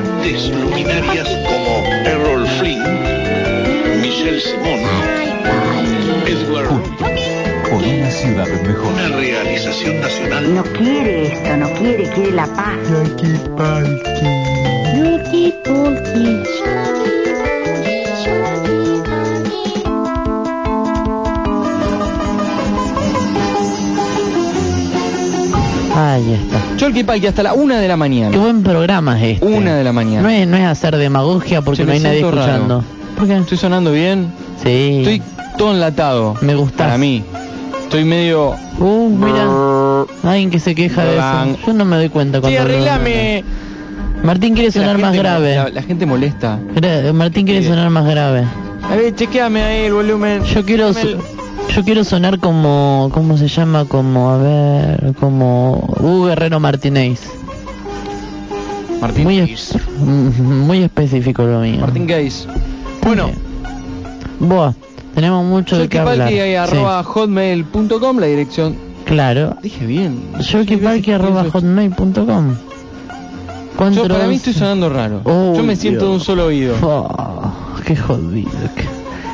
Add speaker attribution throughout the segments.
Speaker 1: grandes luminarias como Errol Flynn, Michelle Simon, Edward
Speaker 2: Por una ciudad mejor.
Speaker 1: una realización nacional
Speaker 3: No quiere esto, no quiere, quiere la paz. Pulki.
Speaker 4: Ahí está.
Speaker 5: Cholky Palki hasta la una de la mañana.
Speaker 4: Qué buen programa es este.
Speaker 5: Una de la mañana.
Speaker 4: No es, no es hacer demagogia porque no hay nadie
Speaker 5: siento raro.
Speaker 4: escuchando. ¿Por qué?
Speaker 5: ¿Estoy sonando bien?
Speaker 4: Sí.
Speaker 5: Estoy todo enlatado.
Speaker 4: Me gustás.
Speaker 5: Para mí. Estoy medio...
Speaker 4: Uh, mira. Alguien que se queja de eso. Yo no me doy cuenta
Speaker 5: Sí,
Speaker 4: cuando...
Speaker 5: arreglame.
Speaker 4: Martín quiere sonar más grave.
Speaker 5: La, la gente molesta.
Speaker 4: Gra- Martín quiere
Speaker 5: Sí.
Speaker 4: sonar más grave.
Speaker 5: A ver, chequeame ahí el volumen.
Speaker 4: Yo quiero yo quiero sonar como ¿cómo se llama? Como a ver, como Hugo Guerrero Martínez.
Speaker 5: Martín
Speaker 4: Muy es- muy específico lo mío.
Speaker 5: Martín Gays. Bueno,
Speaker 4: Buah, tenemos mucho de qué hablar. Sí,
Speaker 5: arroba hotmail.com, la dirección...
Speaker 4: claro.
Speaker 5: Dije bien.
Speaker 4: Shokipalki arroba hotmail.com. ¿Cuánto
Speaker 5: Yo para mí estoy sonando raro.
Speaker 4: Uy,
Speaker 5: Yo me siento de un solo oído.
Speaker 4: Oh, qué jodido. que-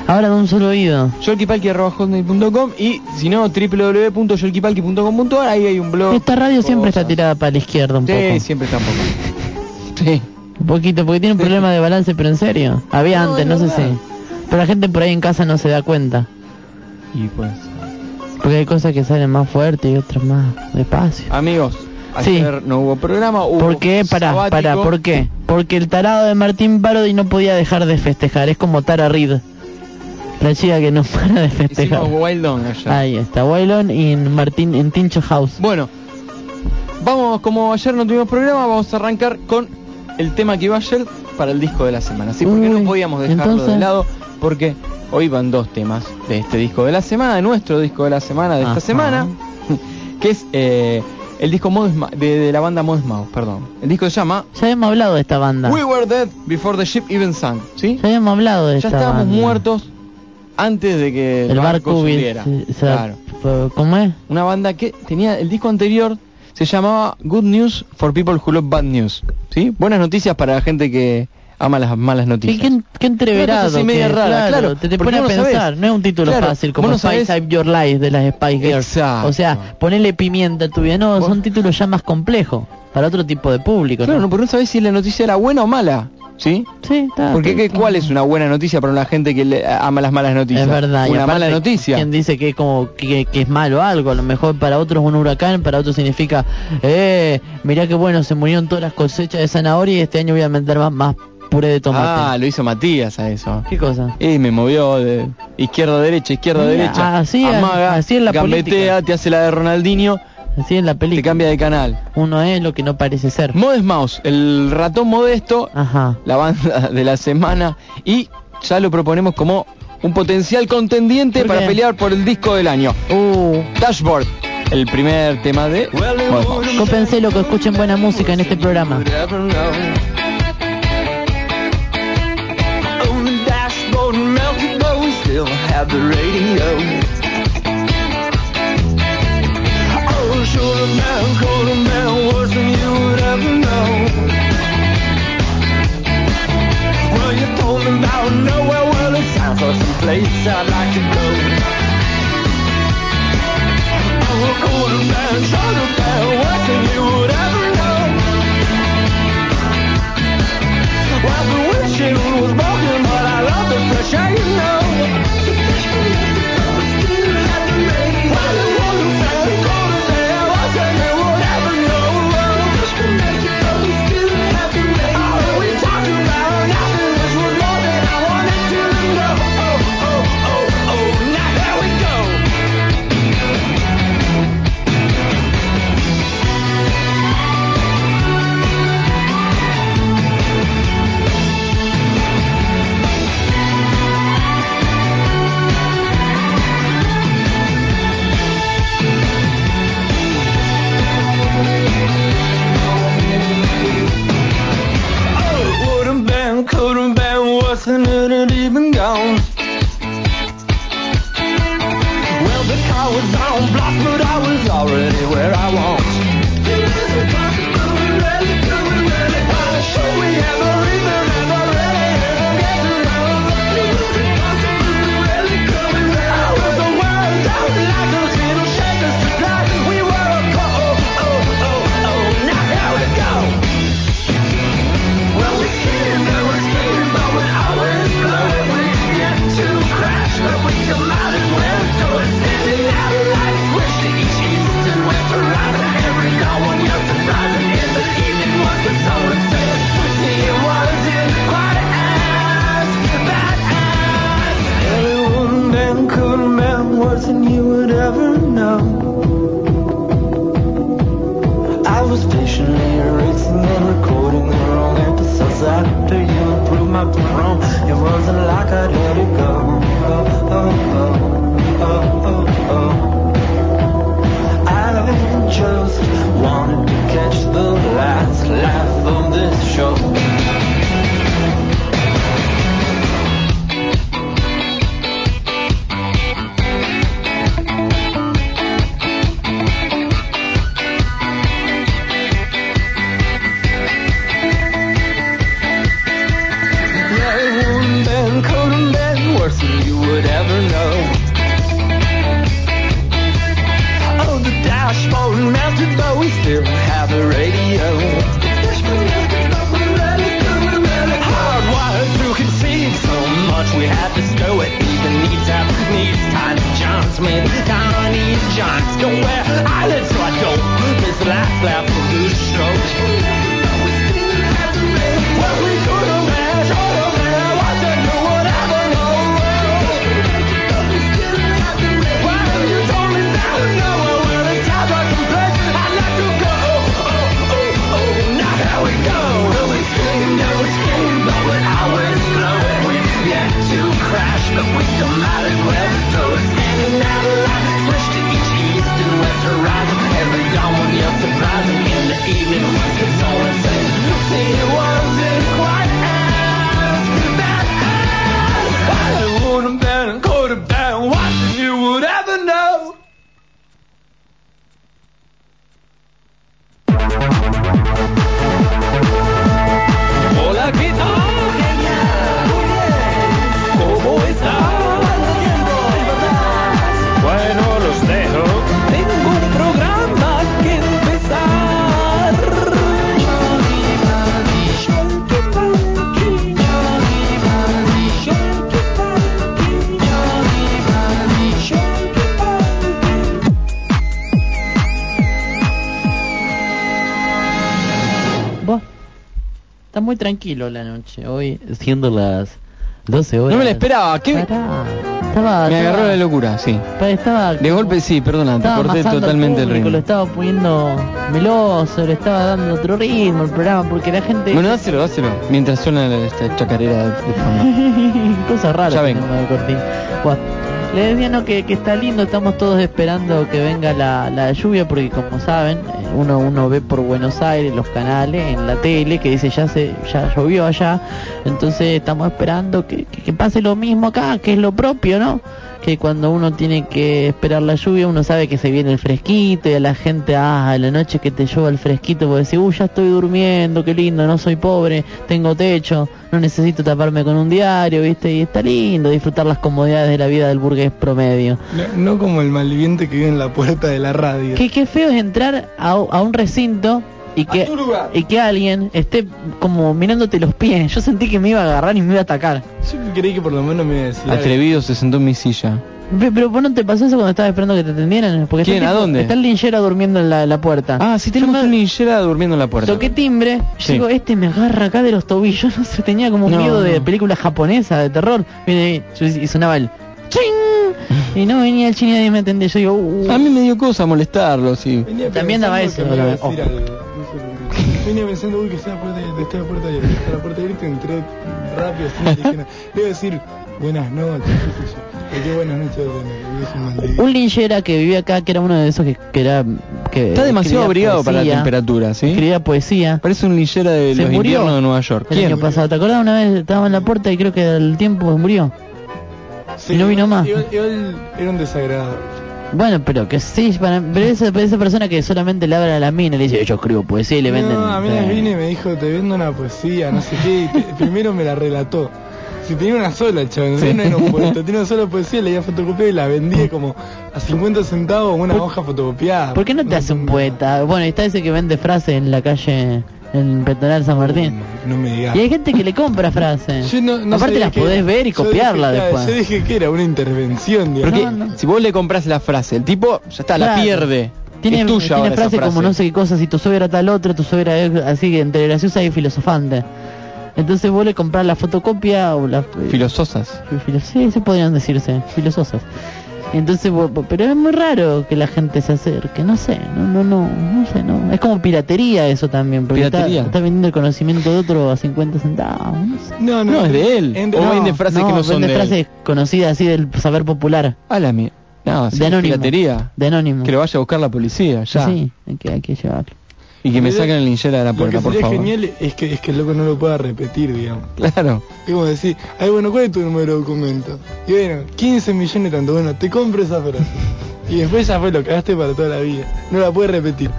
Speaker 4: Ahora de un solo oído.
Speaker 5: Yolkipalki.com y si no www.yolkipalki.com.ar ahí hay un blog.
Speaker 4: Esta radio siempre está tirada para la izquierda un
Speaker 5: Sí,
Speaker 4: poco.
Speaker 5: siempre está un poco. Sí.
Speaker 4: Un poquito, porque tiene un problema de balance, pero en serio. Había
Speaker 5: No,
Speaker 4: antes,
Speaker 5: es
Speaker 4: no sé
Speaker 5: verdad.
Speaker 4: si. Pero la gente por ahí en casa no se da cuenta.
Speaker 5: Y pues.
Speaker 4: Porque hay cosas que salen más fuerte y otras más despacio.
Speaker 5: Amigos,
Speaker 4: Sí.
Speaker 5: ayer no hubo programa, hubo
Speaker 4: ¿Por qué? Para,
Speaker 5: sabático.
Speaker 4: para, ¿por qué? Porque el tarado de Martín Parodi no podía dejar de festejar. Es como Tara Reid. La chica que no para de festejar.
Speaker 5: Hicimos Wild On ayer.
Speaker 4: Ahí está, Waylon y en Martín en Tincho House.
Speaker 5: Bueno, vamos, como ayer no tuvimos programa, vamos a arrancar con el tema que iba ayer para el disco de la semana. Sí, porque
Speaker 4: Uy,
Speaker 5: no podíamos dejarlo
Speaker 4: entonces-
Speaker 5: de lado, porque hoy van dos temas de este disco de la semana, de nuestro disco de la semana de esta
Speaker 4: Ajá.
Speaker 5: semana, que es eh, el disco Modest Ma- de, de la banda Modest Mouse, perdón. El disco se llama
Speaker 4: Ya habíamos hablado de esta banda.
Speaker 5: We Were Dead Before the Ship Even Sank, ¿sí?
Speaker 4: Ya habíamos hablado de
Speaker 5: Ya
Speaker 4: esta
Speaker 5: estábamos
Speaker 4: banda.
Speaker 5: muertos antes de que
Speaker 4: El barco
Speaker 5: se
Speaker 4: hubiera-
Speaker 5: hundiera.
Speaker 4: sí, o sea,
Speaker 5: Claro.
Speaker 4: fue- ¿Cómo es?
Speaker 5: Una banda que tenía el disco anterior se llamaba Good News for People Who Love Bad News, ¿sí? Buenas noticias para la gente que ama las malas
Speaker 4: ¿Y
Speaker 5: noticias.
Speaker 4: qué, qué entreverado?
Speaker 5: Media rara, claro,
Speaker 4: Te, te pone a pensar,
Speaker 5: sabés.
Speaker 4: no es un título
Speaker 5: Claro,
Speaker 4: fácil como
Speaker 5: no
Speaker 4: Spice. Up Your Life de las Spice Girls.
Speaker 5: Exacto.
Speaker 4: O sea, ponele pimienta a tu vida. No,
Speaker 5: Vos-
Speaker 4: son títulos ya más complejos para otro tipo de público.
Speaker 5: Claro,
Speaker 4: ¿no?
Speaker 5: no, pero no sabés si la noticia era buena o mala, ¿sí?
Speaker 4: Sí, está.
Speaker 5: Porque ¿qué,
Speaker 4: está.
Speaker 5: ¿cuál es una buena noticia para una gente que le ama las malas noticias?
Speaker 4: Es verdad.
Speaker 5: Una mala noticia.
Speaker 4: Quien dice que es como que, que es malo algo, a lo mejor para otros es un huracán, para otros significa, eh, mirá que bueno, se murieron todas las cosechas de zanahoria y este año voy a meter más, más puré de tomate.
Speaker 5: Ah, lo hizo Matías a eso.
Speaker 4: ¿Qué cosa?
Speaker 5: Y me movió de izquierda a derecha, izquierda a derecha.
Speaker 4: así-
Speaker 5: amaga,
Speaker 4: así es la
Speaker 5: gambetea,
Speaker 4: política.
Speaker 5: te hace la de Ronaldinho,
Speaker 4: Así es la
Speaker 5: te
Speaker 4: película.
Speaker 5: cambia de canal.
Speaker 4: Uno es lo que no parece ser.
Speaker 5: Modest Mouse, el ratón modesto,
Speaker 4: Ajá.
Speaker 5: la banda de la semana y ya lo proponemos como un potencial contendiente
Speaker 4: ¿Por
Speaker 5: para pelear por el disco del año.
Speaker 4: Uh,
Speaker 5: Dashboard, el primer tema de Modest
Speaker 4: lo que escuchen buena música en este programa.
Speaker 6: Could have been worse than you would ever know. Well, you told me about nowhere, well, it sounds like place I'd was patiently erasing and recording the wrong episodes after you proved my point wrong. It wasn't like I'd let it go. Oh, oh, oh, oh, oh, oh. I just wanted to catch the last laugh of this show.
Speaker 4: Muy tranquilo la noche. Hoy, siendo las 12 horas.
Speaker 5: No me la esperaba. ¿Qué me...
Speaker 4: Pará, Estaba,
Speaker 5: me
Speaker 4: estaba-
Speaker 5: agarró la locura, sí.
Speaker 4: pa- Estaba,
Speaker 5: De golpe sí, perdona, te corté totalmente el
Speaker 4: público, Lo
Speaker 5: ritmo.
Speaker 4: estaba poniendo meloso, le estaba dando otro ritmo al programa porque la gente.
Speaker 5: Bueno, dáselo, dáselo. Mientras suena esta chacarera de fondo.
Speaker 4: Cosas raras
Speaker 5: Ya
Speaker 4: que
Speaker 5: vengo.
Speaker 4: Tenemos de cortina. Bueno, le decía no que, que está lindo, estamos todos esperando que venga la, la lluvia porque como saben, eh, uno uno ve por Buenos Aires los canales en la tele que dice ya se ya llovió allá, entonces estamos esperando que- que pase lo mismo acá, que es lo propio, ¿no? Que cuando uno tiene que esperar la lluvia, uno sabe que se viene el fresquito y a la gente, ah, a la noche que te llueva el fresquito, porque decir, uy, ya estoy durmiendo, qué lindo, no soy pobre, tengo techo, no necesito taparme con un diario, ¿viste? Y está lindo disfrutar las comodidades de la vida del burgués promedio.
Speaker 7: No, no como el malviviente que vive en la puerta de la radio.
Speaker 4: Qué, qué feo es entrar a, a un recinto y que, y que alguien esté como mirándote los pies. Yo sentí que me iba a agarrar y me iba a atacar.
Speaker 7: Yo creí que por lo menos me iba a decir. algo.
Speaker 5: Atrevido se sentó en mi silla.
Speaker 4: Pero vos no te pasó eso cuando estabas esperando que te atendieran. Porque
Speaker 5: ¿Quién?
Speaker 4: está el
Speaker 5: ¿A dónde?
Speaker 4: Está el linchera durmiendo en la, la puerta.
Speaker 5: Ah, sí, tenemos
Speaker 4: me-
Speaker 5: una linchera durmiendo en la puerta.
Speaker 4: Toqué timbre, yo
Speaker 5: Sí.
Speaker 4: digo, este me agarra acá de los tobillos, no sé, tenía como un
Speaker 5: No,
Speaker 4: miedo de película japonesa, de terror. Viene ahí, y sonaba el ¡Ching! Y no venía el chino y nadie me atendía. Yo digo, uh,
Speaker 5: A mí me dio cosa molestarlo, sí.
Speaker 7: Venía
Speaker 4: También daba eso,
Speaker 7: Venía pensando, uy, que está la puerta, está la puerta abierta, está la puerta abierta, y entré rápido, así, dije. Le iba a decir, buenas noches, qué sé yo. ¿Por qué buenas noches? Un
Speaker 4: linchera que vivía acá, que era uno de esos que, que era... Que
Speaker 5: Está demasiado abrigado para la
Speaker 4: poesía,
Speaker 5: temperatura, ¿sí?
Speaker 4: Escribía poesía.
Speaker 5: Parece un linchera de
Speaker 4: Se
Speaker 5: los
Speaker 4: murió
Speaker 5: inviernos de Nueva York.
Speaker 4: El año pasado, ¿te acordás una vez estaba en la puerta y creo que al tiempo murió?
Speaker 7: Sí,
Speaker 4: y no vino más.
Speaker 7: Igual, igual era un desagrado.
Speaker 4: Bueno, pero que sí, para, pero esa, esa persona que solamente le habla a la mina y le dice, yo escribo poesía y le venden...
Speaker 7: No, a mí
Speaker 4: eh,
Speaker 7: vine y me dijo, te vendo una poesía, no sé qué. y te- primero me la relató. Si tenía una sola, chabón,
Speaker 5: Sí.
Speaker 7: no era un poeta, tenía una sola poesía, leía fotocopia y la vendía como a 50 centavos una hoja fotocopiada.
Speaker 4: ¿Por qué no te hace un poeta? Bueno, está ese que vende frases en la calle, en Peatonal San Martín.
Speaker 7: No me digas.
Speaker 4: Y hay gente que le compra frases.
Speaker 7: Yo no- no
Speaker 4: Aparte las podés ver y
Speaker 7: yo
Speaker 4: copiarla
Speaker 7: dije,
Speaker 4: después.
Speaker 7: Yo dije que era una intervención, digamos.
Speaker 5: Porque
Speaker 4: No, no.
Speaker 5: si vos le compras la frase, el tipo ya está, la pierde.
Speaker 4: Tiene,
Speaker 5: es tuya
Speaker 4: tiene frase como no sé qué cosa, si tu suegra tal otra, tu suegra es así que entre graciosa y filosofante. Entonces vos le comprás la fotocopia o la...
Speaker 5: Filososas.
Speaker 4: Filo- sí, se podrían decirse, filosofas. Entonces, pero es muy raro que la gente se acerque, no sé, no, no, no, no sé, no. Es como piratería eso también, porque está,
Speaker 5: Piratería.
Speaker 4: está vendiendo el conocimiento de otro a 50 centavos, no sé.
Speaker 7: No,
Speaker 5: No, es de él.
Speaker 7: En-
Speaker 5: O
Speaker 7: no,
Speaker 5: vende frases
Speaker 4: no,
Speaker 5: que no son
Speaker 4: vende
Speaker 5: de él.
Speaker 4: frases conocidas así del saber popular,
Speaker 5: A la mía. No, sí,
Speaker 4: de anónimo.
Speaker 5: piratería.
Speaker 4: De anónimo.
Speaker 5: Que lo vaya a buscar la policía, ya.
Speaker 4: Sí, hay que, hay que llevarlo.
Speaker 5: Y que me
Speaker 7: Lo que-
Speaker 5: saquen el linchera de la
Speaker 7: Lo
Speaker 5: puerta,
Speaker 7: que
Speaker 5: por
Speaker 7: sería
Speaker 5: favor.
Speaker 7: genial es que, es que el loco no lo pueda repetir, digamos.
Speaker 5: Claro.
Speaker 7: Es como decir, ay, bueno, ¿cuál es tu número de documento? Y bueno, 15 millones tanto, bueno, te compro esa frase. Y después ya fue, lo cagaste para toda la vida. No la puedes repetir.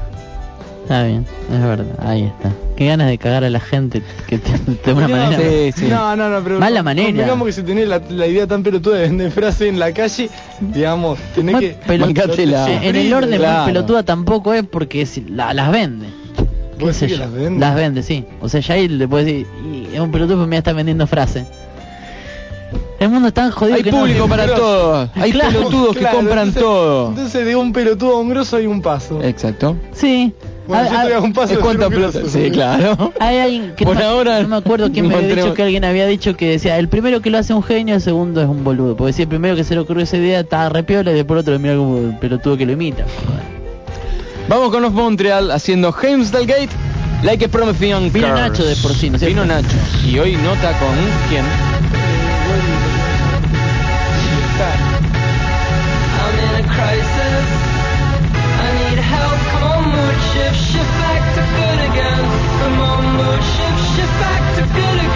Speaker 4: Está bien, es verdad, ahí está. Qué ganas de cagar a la gente que te- de una
Speaker 7: No,
Speaker 4: manera...
Speaker 5: Sí, sí.
Speaker 7: No, no, no, pero...
Speaker 4: Mala manera.
Speaker 7: Digamos que si tenés la, la idea tan pelotuda de vender frase en la calle, digamos, tenés
Speaker 4: Muy
Speaker 7: que...
Speaker 4: en el orden
Speaker 5: Claro.
Speaker 4: pelotuda tampoco es porque si- la- las vende. ¿Qué
Speaker 7: ¿Vos
Speaker 4: sé
Speaker 7: que
Speaker 4: yo?
Speaker 7: las vende?
Speaker 4: Las vende, sí. O sea, ya ahí le puedes decir, y es un pelotudo porque me está vendiendo frase. El mundo es tan jodido
Speaker 5: Hay
Speaker 4: que no-
Speaker 5: público para
Speaker 7: Pero-
Speaker 5: todo. Hay
Speaker 4: Claro,
Speaker 5: pelotudos que compran
Speaker 7: entonces-
Speaker 5: todo.
Speaker 7: Entonces de un pelotudo a un grosso hay un paso.
Speaker 5: Exacto.
Speaker 4: Sí.
Speaker 7: Bueno,
Speaker 4: Ah,
Speaker 7: yo
Speaker 4: ah,
Speaker 7: un paso
Speaker 5: ¿Es
Speaker 7: de
Speaker 5: cuánta
Speaker 7: ser un
Speaker 5: plata? Sí, claro.
Speaker 4: Hay alguien que
Speaker 5: Por
Speaker 4: no,
Speaker 5: ahora
Speaker 4: no me acuerdo quién me había dicho que alguien había dicho que decía el primero que lo hace un genio, el segundo es un boludo. Porque si el primero que se le ocurrió esa idea está re piola y después el otro lo mira como el pelotudo que lo imita.
Speaker 5: Vamos con los Montreal haciendo Hamsdale Gate, Like a Promethean
Speaker 4: Vino. Nacho de por sí, ¿no es
Speaker 5: Vino? Nacho. Y hoy nota con quién.
Speaker 6: Good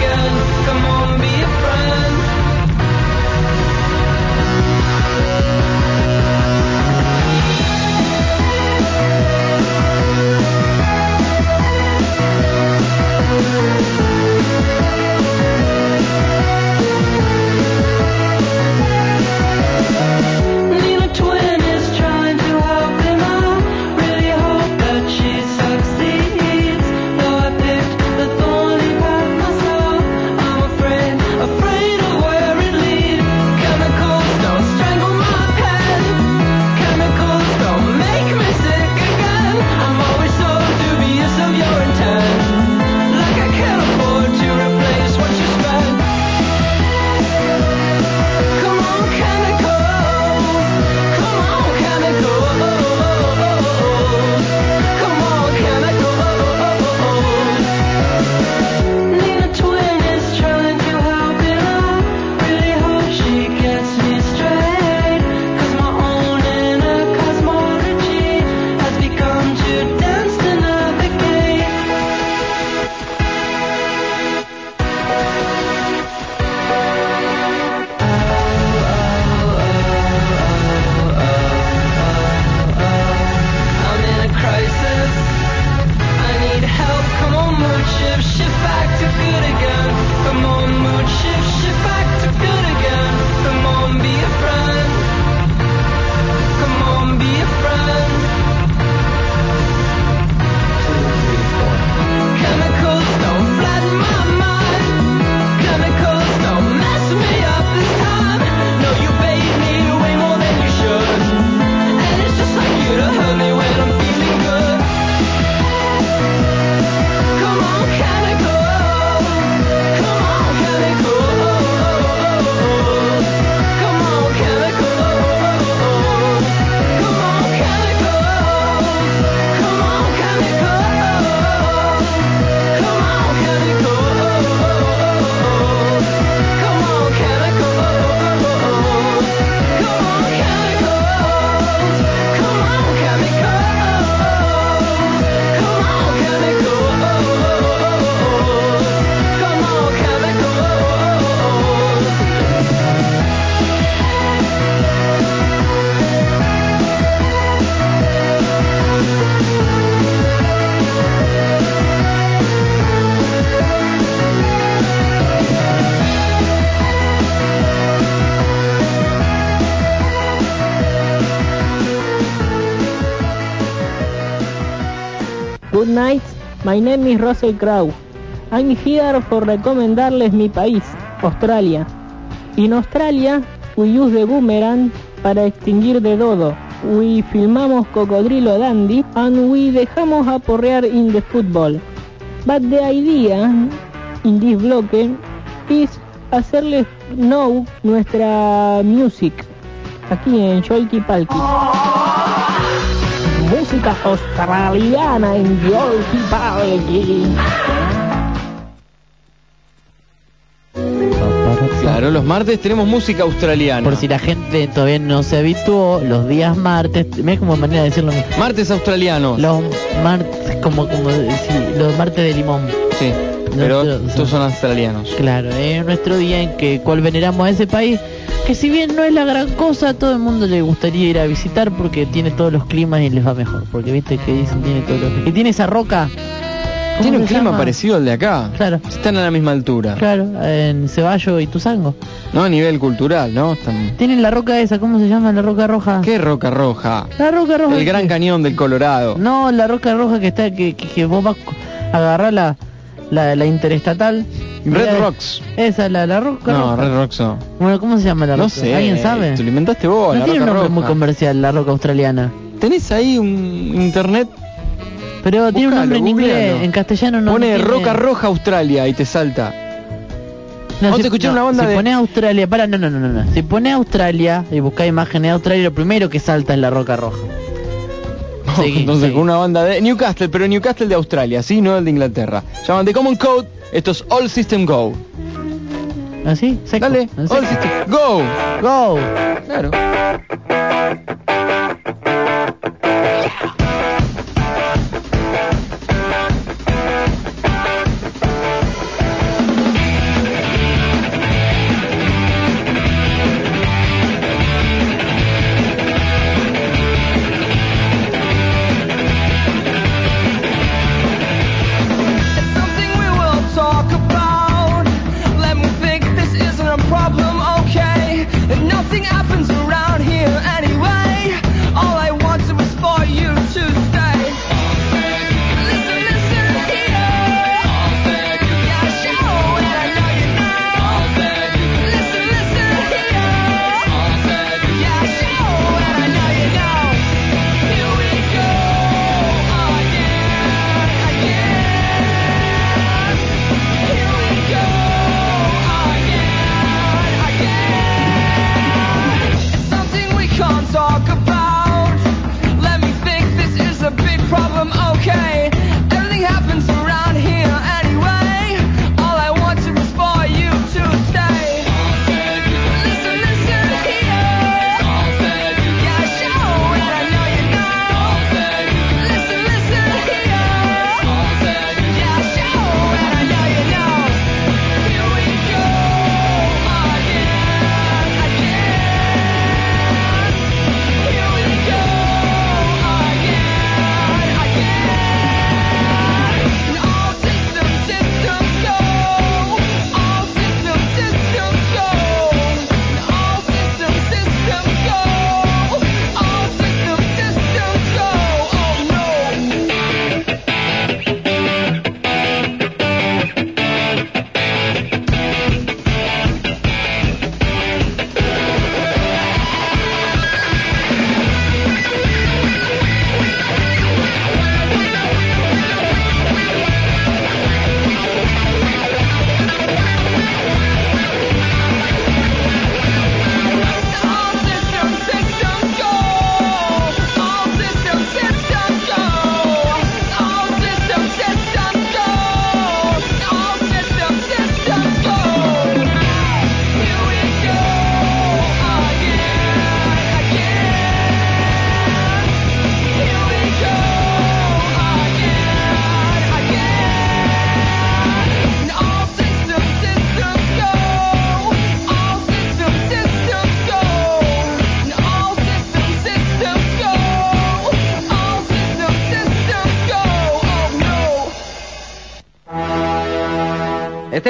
Speaker 6: my
Speaker 8: name is Russell Crowe. I'm here for recomendarles mi país, Australia. In Australia, we use the boomerang para extinguir the dodo. we filmamos Cocodrilo Dandy and we dejamos a porrear in the football. But the idea in this bloque is hacerles know nuestra music aquí en Yolki Palki. Música australiana en Yolki Palki.
Speaker 5: Claro, los martes tenemos música australiana.
Speaker 4: Por si la gente todavía no se habituó, los días martes, mira como manera de decirlo.
Speaker 5: Martes australianos.
Speaker 4: Los martes, como, como decir, los martes de limón.
Speaker 5: Sí, pero
Speaker 4: Nuestro-
Speaker 5: estos son australianos.
Speaker 4: Claro, es nuestro día en que cual veneramos a ese país, que si bien no es la gran cosa, a todo el mundo le gustaría ir a visitar porque tiene todos los climas y les va mejor. Porque viste que dicen tiene todos los... Que tiene esa roca. ¿cómo
Speaker 5: Tiene un clima
Speaker 4: llama?
Speaker 5: parecido al de acá.
Speaker 4: Claro.
Speaker 5: Están a la misma altura.
Speaker 4: Claro, en Ceballo y Tuzango.
Speaker 5: No a nivel cultural, ¿no? Están...
Speaker 4: Tienen la roca esa, ¿cómo se llama la roca roja?
Speaker 5: ¿Qué roca roja?
Speaker 4: La roca roja.
Speaker 5: El Gran Cañón del Colorado.
Speaker 4: No, la roca roja que está, que, que, que vos vas a agarrar la, la, la interestatal.
Speaker 5: Red Rocks.
Speaker 4: Esa, la, la roca
Speaker 5: No. Red Rocks no.
Speaker 4: Bueno, ¿cómo se llama la roca?
Speaker 5: No sé.
Speaker 4: ¿Alguien sabe?
Speaker 5: Te lo inventaste vos,
Speaker 4: no
Speaker 5: la
Speaker 4: tiene un
Speaker 5: roca
Speaker 4: nombre muy comercial, la roca australiana.
Speaker 5: ¿Tenés ahí un internet?
Speaker 4: Pero tiene un nombre en inglés, en castellano no.
Speaker 5: Pone
Speaker 4: no tiene-
Speaker 5: Roca Roja Australia y te salta.
Speaker 4: No, si-
Speaker 5: a escuchar
Speaker 4: no,
Speaker 5: una banda
Speaker 4: si
Speaker 5: de-
Speaker 4: pones Australia, para, no, no, no, no. Si pones Australia y buscás imágenes de Australia, lo primero que salta es la roca roja. Seguí,
Speaker 5: Entonces
Speaker 4: seguí.
Speaker 5: con una banda de Newcastle, pero Newcastle de Australia, sí, no el de Inglaterra. Llaman The Common Code, esto es All System Go.
Speaker 4: ¿Así? Seco.
Speaker 5: Dale,
Speaker 4: ¿En
Speaker 5: All? System Go.
Speaker 4: Go.
Speaker 5: Claro.
Speaker 6: Happens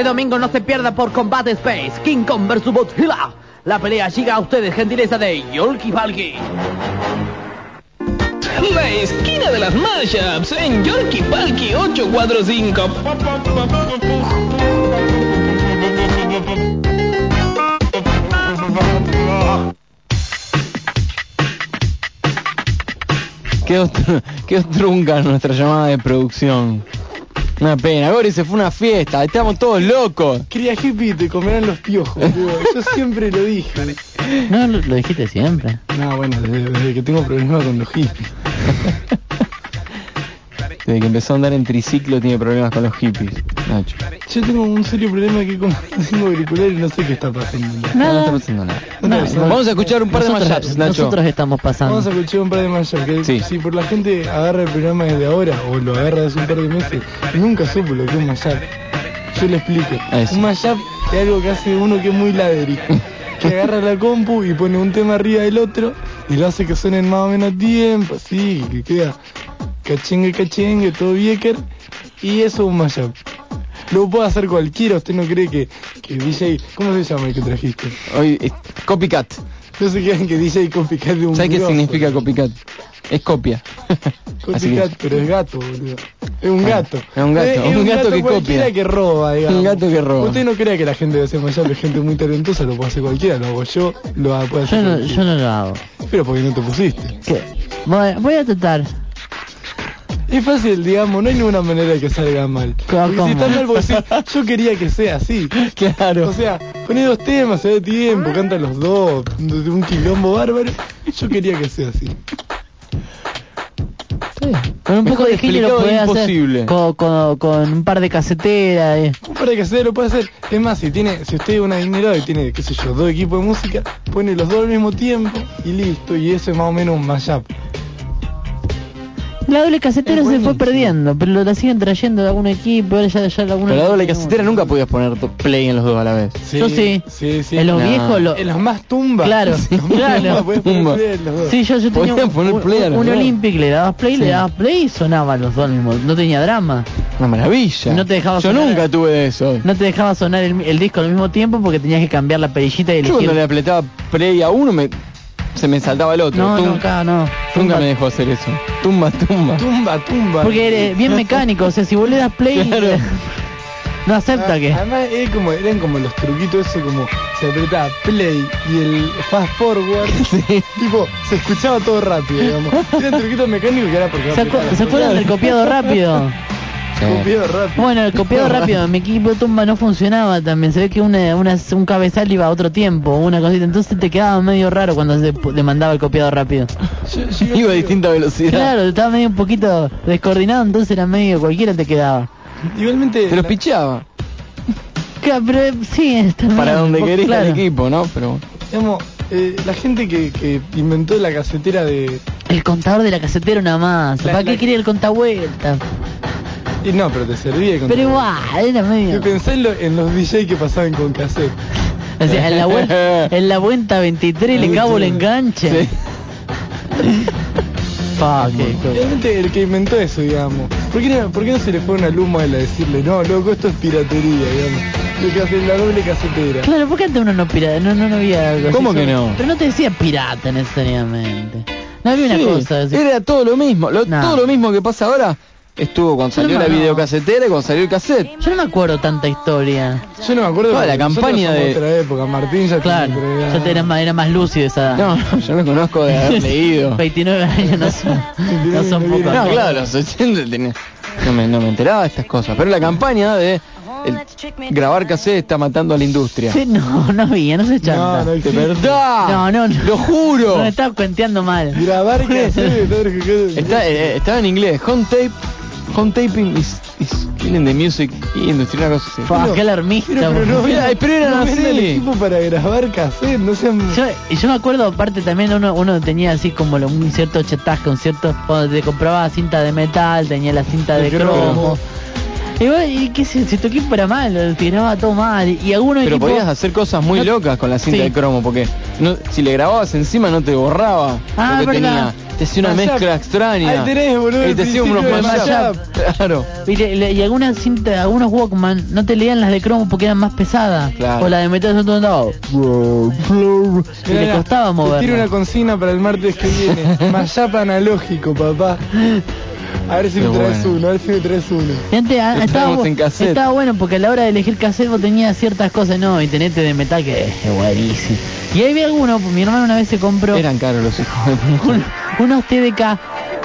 Speaker 9: Este domingo no se pierda por Combate Space, King Kong vs. Godzilla. La pelea llega a ustedes, gentileza de Yolki Palki.
Speaker 10: La esquina de las mashups en Yorkie Palki 845.
Speaker 5: Quedó, tr- quedó trunca nuestra llamada de producción. Una pena. Gori se fue una fiesta. Estamos todos locos.
Speaker 7: Cría hippie te comerán los piojos. Yo siempre lo dije.
Speaker 4: No, lo, lo dijiste siempre.
Speaker 7: No, bueno, desde, desde que tengo problemas con los hippies.
Speaker 5: Desde que empezó a andar en triciclo tiene problemas con los hippies. Nacho.
Speaker 7: Yo tengo un serio problema que como tengo auricular y no sé qué está pasando.
Speaker 5: No, no está pasando nada.
Speaker 7: No, no,
Speaker 5: Vamos a escuchar un par de mashups, Nacho.
Speaker 4: Nosotros estamos pasando.
Speaker 7: Vamos a escuchar un par de mashups que
Speaker 5: Sí.
Speaker 7: si por la gente agarra el programa desde ahora o lo agarra hace un par de meses nunca supo lo que es un mashup. Yo le explico.
Speaker 5: Eso.
Speaker 7: Un mashup es algo que hace uno que es muy ladri. Que agarra la compu y pone un tema arriba del otro y lo hace que suenen más o menos a tiempo, así, que queda cachengue, cachengue, todo vieker. Y eso es un mashup. Lo puede hacer cualquiera, usted no cree que, que DJ... ¿Cómo se llama el que trajiste?
Speaker 5: Hoy, eh, copycat.
Speaker 7: No se crean que DJ copycat de un
Speaker 5: ¿Sabes qué significa copycat? Es copia. Que-
Speaker 7: Copycat, pero es gato, boludo. Es un gato.
Speaker 5: es un gato,
Speaker 7: Es, es
Speaker 5: un gato que
Speaker 7: cualquiera
Speaker 5: copia.
Speaker 7: que roba, digamos.
Speaker 5: Un gato que roba.
Speaker 7: Usted no crea que la gente de hacer Mayap es gente muy talentosa, lo puede hacer cualquiera, lo hago yo, lo puede hacer
Speaker 4: Yo no, yo no lo hago.
Speaker 7: Pero porque no te pusiste.
Speaker 4: ¿Qué? Voy, voy a tratar.
Speaker 7: Es fácil, digamos, no hay ninguna manera de que salga mal.
Speaker 4: ¿Cómo?
Speaker 7: Porque si está mal, vos decís, yo quería que sea así.
Speaker 5: Claro.
Speaker 7: O sea, pone dos temas, se da tiempo, cantan los dos, de un quilombo bárbaro. Yo quería que sea así.
Speaker 4: Con un poco de ingenio lo podés hacer con, con, con un par de caseteras. eh.
Speaker 7: Un par de caseteros lo puede hacer. Es más, si tiene, si usted es un adinerado y tiene, qué sé yo, dos equipos de música, pone los dos al mismo tiempo y listo. Y eso es más o menos un mashup.
Speaker 4: La doble casetera se fue perdiendo, pero lo la siguen trayendo de algún equipo, ahora ya, ya alguna
Speaker 5: Pero la doble casetera nunca podías poner play en los dos a la vez.
Speaker 4: Yo sí.
Speaker 7: Sí, sí.
Speaker 4: En los
Speaker 5: No.
Speaker 4: viejos, lo-
Speaker 7: En los más tumbas.
Speaker 4: Claro, claro.
Speaker 5: Tumba.
Speaker 4: Sí, yo, yo tenía un,
Speaker 5: poner
Speaker 4: un-
Speaker 5: play
Speaker 4: un
Speaker 5: dos.
Speaker 4: Olympic, le dabas play,
Speaker 5: Sí.
Speaker 4: le dabas play y sonaban los dos al mismo, no tenía drama.
Speaker 5: Una maravilla.
Speaker 4: No te dejaba
Speaker 5: Yo
Speaker 4: sonar-
Speaker 5: nunca tuve de eso.
Speaker 4: No te dejaba sonar el, el disco al mismo tiempo porque tenías que cambiar la perillita y
Speaker 5: Yo
Speaker 4: elegir.
Speaker 5: cuando le apretaba play a uno me se me saltaba el otro.
Speaker 4: No,
Speaker 5: Tum-. Nunca me dejó hacer eso. Tumba, tumba.
Speaker 7: Tumba, tumba.
Speaker 4: Porque eres bien mecánico, o sea, si vos le das play,
Speaker 5: Claro.
Speaker 4: no acepta que.
Speaker 7: Además como, eran como los truquitos eso como se apretaba play y el fast forward tipo se escuchaba todo rápido digamos eran truquitos mecánicos que era porque
Speaker 4: ¿Se, acu- ¿se acuerdan del copiado rápido?
Speaker 7: copiado rápido
Speaker 4: Bueno, el copiado rápido, mi equipo tumba no funcionaba también. Se ve que una, una- un cabezal iba a otro tiempo, una cosita. Entonces te quedaba medio raro cuando se le mandaba el copiado rápido.
Speaker 7: Yo- yo-
Speaker 5: Iba a distinta velocidad.
Speaker 4: Claro, estaba medio un poquito descoordinado, entonces era medio cualquiera te quedaba.
Speaker 7: igualmente
Speaker 5: Te los
Speaker 7: la-
Speaker 5: picheaba.
Speaker 4: Claro, pero sí, está
Speaker 5: Para
Speaker 4: bien,
Speaker 5: donde
Speaker 4: claro.
Speaker 5: el equipo, ¿no? Pero
Speaker 7: digamos eh, la gente que, que inventó la casetera de
Speaker 4: El contador de la casetera una más.
Speaker 7: La-
Speaker 4: ¿Para
Speaker 7: la-
Speaker 4: qué quería el contavuelta?
Speaker 7: Y no pero te servía el
Speaker 4: Pero igual, era
Speaker 7: y
Speaker 4: medio.
Speaker 7: pensá en, lo- en los DJ que pasaban con cassette
Speaker 4: O sea, en la vuelta, en la vuelta 23 le cabo el enganche.
Speaker 5: Sí.
Speaker 4: Cosa.
Speaker 7: realmente el que inventó eso digamos ¿por qué no, por qué no se le fue una luma a él a decirle no loco esto es piratería digamos lo que hace la doble casetera
Speaker 4: Claro, ¿por qué antes uno no pirata? No, no, no había algo así
Speaker 5: ¿Cómo que
Speaker 4: sobre-
Speaker 5: no?
Speaker 4: Pero no te decía pirata necesariamente. No había una cosa así.
Speaker 5: Era todo lo mismo. Lo-
Speaker 4: No.
Speaker 5: Todo lo mismo que pasa ahora estuvo cuando
Speaker 4: no
Speaker 5: salió la
Speaker 4: no.
Speaker 5: videocasetera y cuando salió el cassette.
Speaker 4: Yo no me acuerdo tanta historia.
Speaker 7: Yo no me acuerdo.
Speaker 5: Toda la campaña de-
Speaker 7: otra época. Martín ya
Speaker 4: Claro, ya te era más, era más lúcido esa edad.
Speaker 5: No, no, yo me conozco de haber leído.
Speaker 4: 29 años no son, no son
Speaker 7: No,
Speaker 4: pocos.
Speaker 5: No, claro, los 80 tenía- no, me, no me enteraba de estas cosas. Pero la campaña de el grabar cassette está matando a la industria.
Speaker 4: Sí, no, no había, no se
Speaker 7: No,
Speaker 4: chanta.
Speaker 7: no
Speaker 5: De
Speaker 7: existe.
Speaker 5: verdad.
Speaker 4: No, no, no.
Speaker 5: Lo juro.
Speaker 4: No me estaba cuenteando mal.
Speaker 7: Grabar cassette.
Speaker 5: Está, eh, estaba en inglés. Home tape. Home taping is, is killing the music industry. Una cosa así.
Speaker 4: Pa, qué alarmista.
Speaker 7: Pero, pero no,
Speaker 5: Mira, pero eran
Speaker 7: no venden
Speaker 5: así.
Speaker 7: equipo para grabar cassette, no sean...
Speaker 4: Yo, y yo me acuerdo, aparte también uno, uno tenía así como lo- un cierto chetaje, un cierto, cuando te compraba cinta de metal, tenía la cinta de
Speaker 7: De cromo.
Speaker 4: cromo. Y, bueno, y qué sé, si tu equipo era malo, te grababa todo mal. Y, y algunos
Speaker 5: Pero
Speaker 4: equipos...
Speaker 5: podías hacer cosas muy
Speaker 4: No-
Speaker 5: locas con la cinta
Speaker 4: Sí.
Speaker 5: de cromo, porque no, si le grababas encima no te borraba
Speaker 4: Ah,
Speaker 5: lo que
Speaker 4: verdad.
Speaker 5: tenía. Te hacía una
Speaker 7: Mashup.
Speaker 5: mezcla extraña.
Speaker 7: Ahí tenés, boludo,
Speaker 5: Y te hacía unos mashup.
Speaker 7: mashup.
Speaker 5: Claro.
Speaker 4: Y, le- le- y algunas cintas, algunos Walkman no te leían las de cromo porque eran más pesadas.
Speaker 5: Claro.
Speaker 4: O la de metal son todo andaba. Y le costaba
Speaker 7: te Tiro una consigna para el martes que viene. Mashup analógico, papá. A ver si
Speaker 5: Qué
Speaker 7: me traes
Speaker 5: bueno.
Speaker 7: uno, a ver si me traes uno.
Speaker 4: Y antes
Speaker 5: Lo
Speaker 4: estaba,
Speaker 5: traemos
Speaker 4: bu-
Speaker 5: en cassette.
Speaker 4: estaba bueno porque a la hora de elegir cassette vos tenías ciertas cosas, no, y tenete de metal que es buenísimo. Y ahí vi alguno, pues mi hermano una vez se compró
Speaker 5: Eran caros los hijos de
Speaker 4: un- unos TDK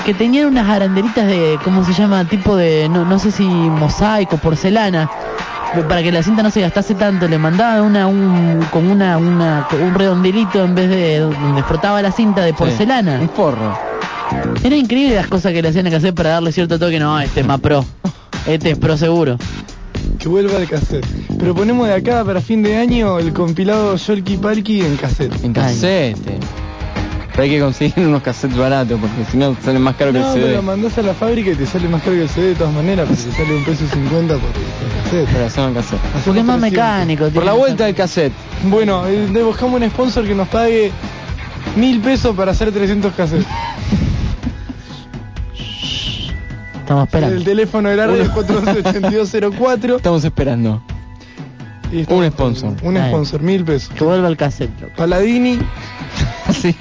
Speaker 4: que tenían unas arandelitas de, ¿cómo se llama? Tipo de, no, no sé si mosaico, porcelana, para que la cinta no se gastase tanto, le mandaba una, un, con una, una, con un redondelito en vez de donde frotaba la cinta de porcelana.
Speaker 5: Un forro.
Speaker 4: Era increíble las cosas que le hacían que hacer para darle cierto toque, no, este es más pro, este es pro seguro.
Speaker 7: Que vuelva el cassette. Pero ponemos de acá para fin de año el compilado Yolki Palki en cassette.
Speaker 5: En cassette. Pero hay que conseguir unos cassettes baratos porque si no salen más caro que
Speaker 7: No,
Speaker 5: el
Speaker 7: pero
Speaker 5: CD.
Speaker 7: lo mandás a la fábrica y te sale más caro que el CD de todas maneras, porque te sale un peso cincuenta por el cassette.
Speaker 5: Pero hacemos cassette.
Speaker 7: Hacemos
Speaker 4: Porque es más
Speaker 7: 300.
Speaker 4: mecánico.
Speaker 5: Por la
Speaker 4: que
Speaker 5: vuelta del cassette.
Speaker 7: Bueno, eh, buscamos un sponsor que nos pague mil pesos para hacer 300 cassettes.
Speaker 4: Estamos esperando.
Speaker 7: El teléfono de la red es 411-8204.
Speaker 5: Estamos esperando. Un sponsor.
Speaker 7: Un
Speaker 4: Ahí.
Speaker 7: sponsor, mil pesos.
Speaker 4: Que vuelva el cassette. loco.
Speaker 7: Paladini,
Speaker 5: sí.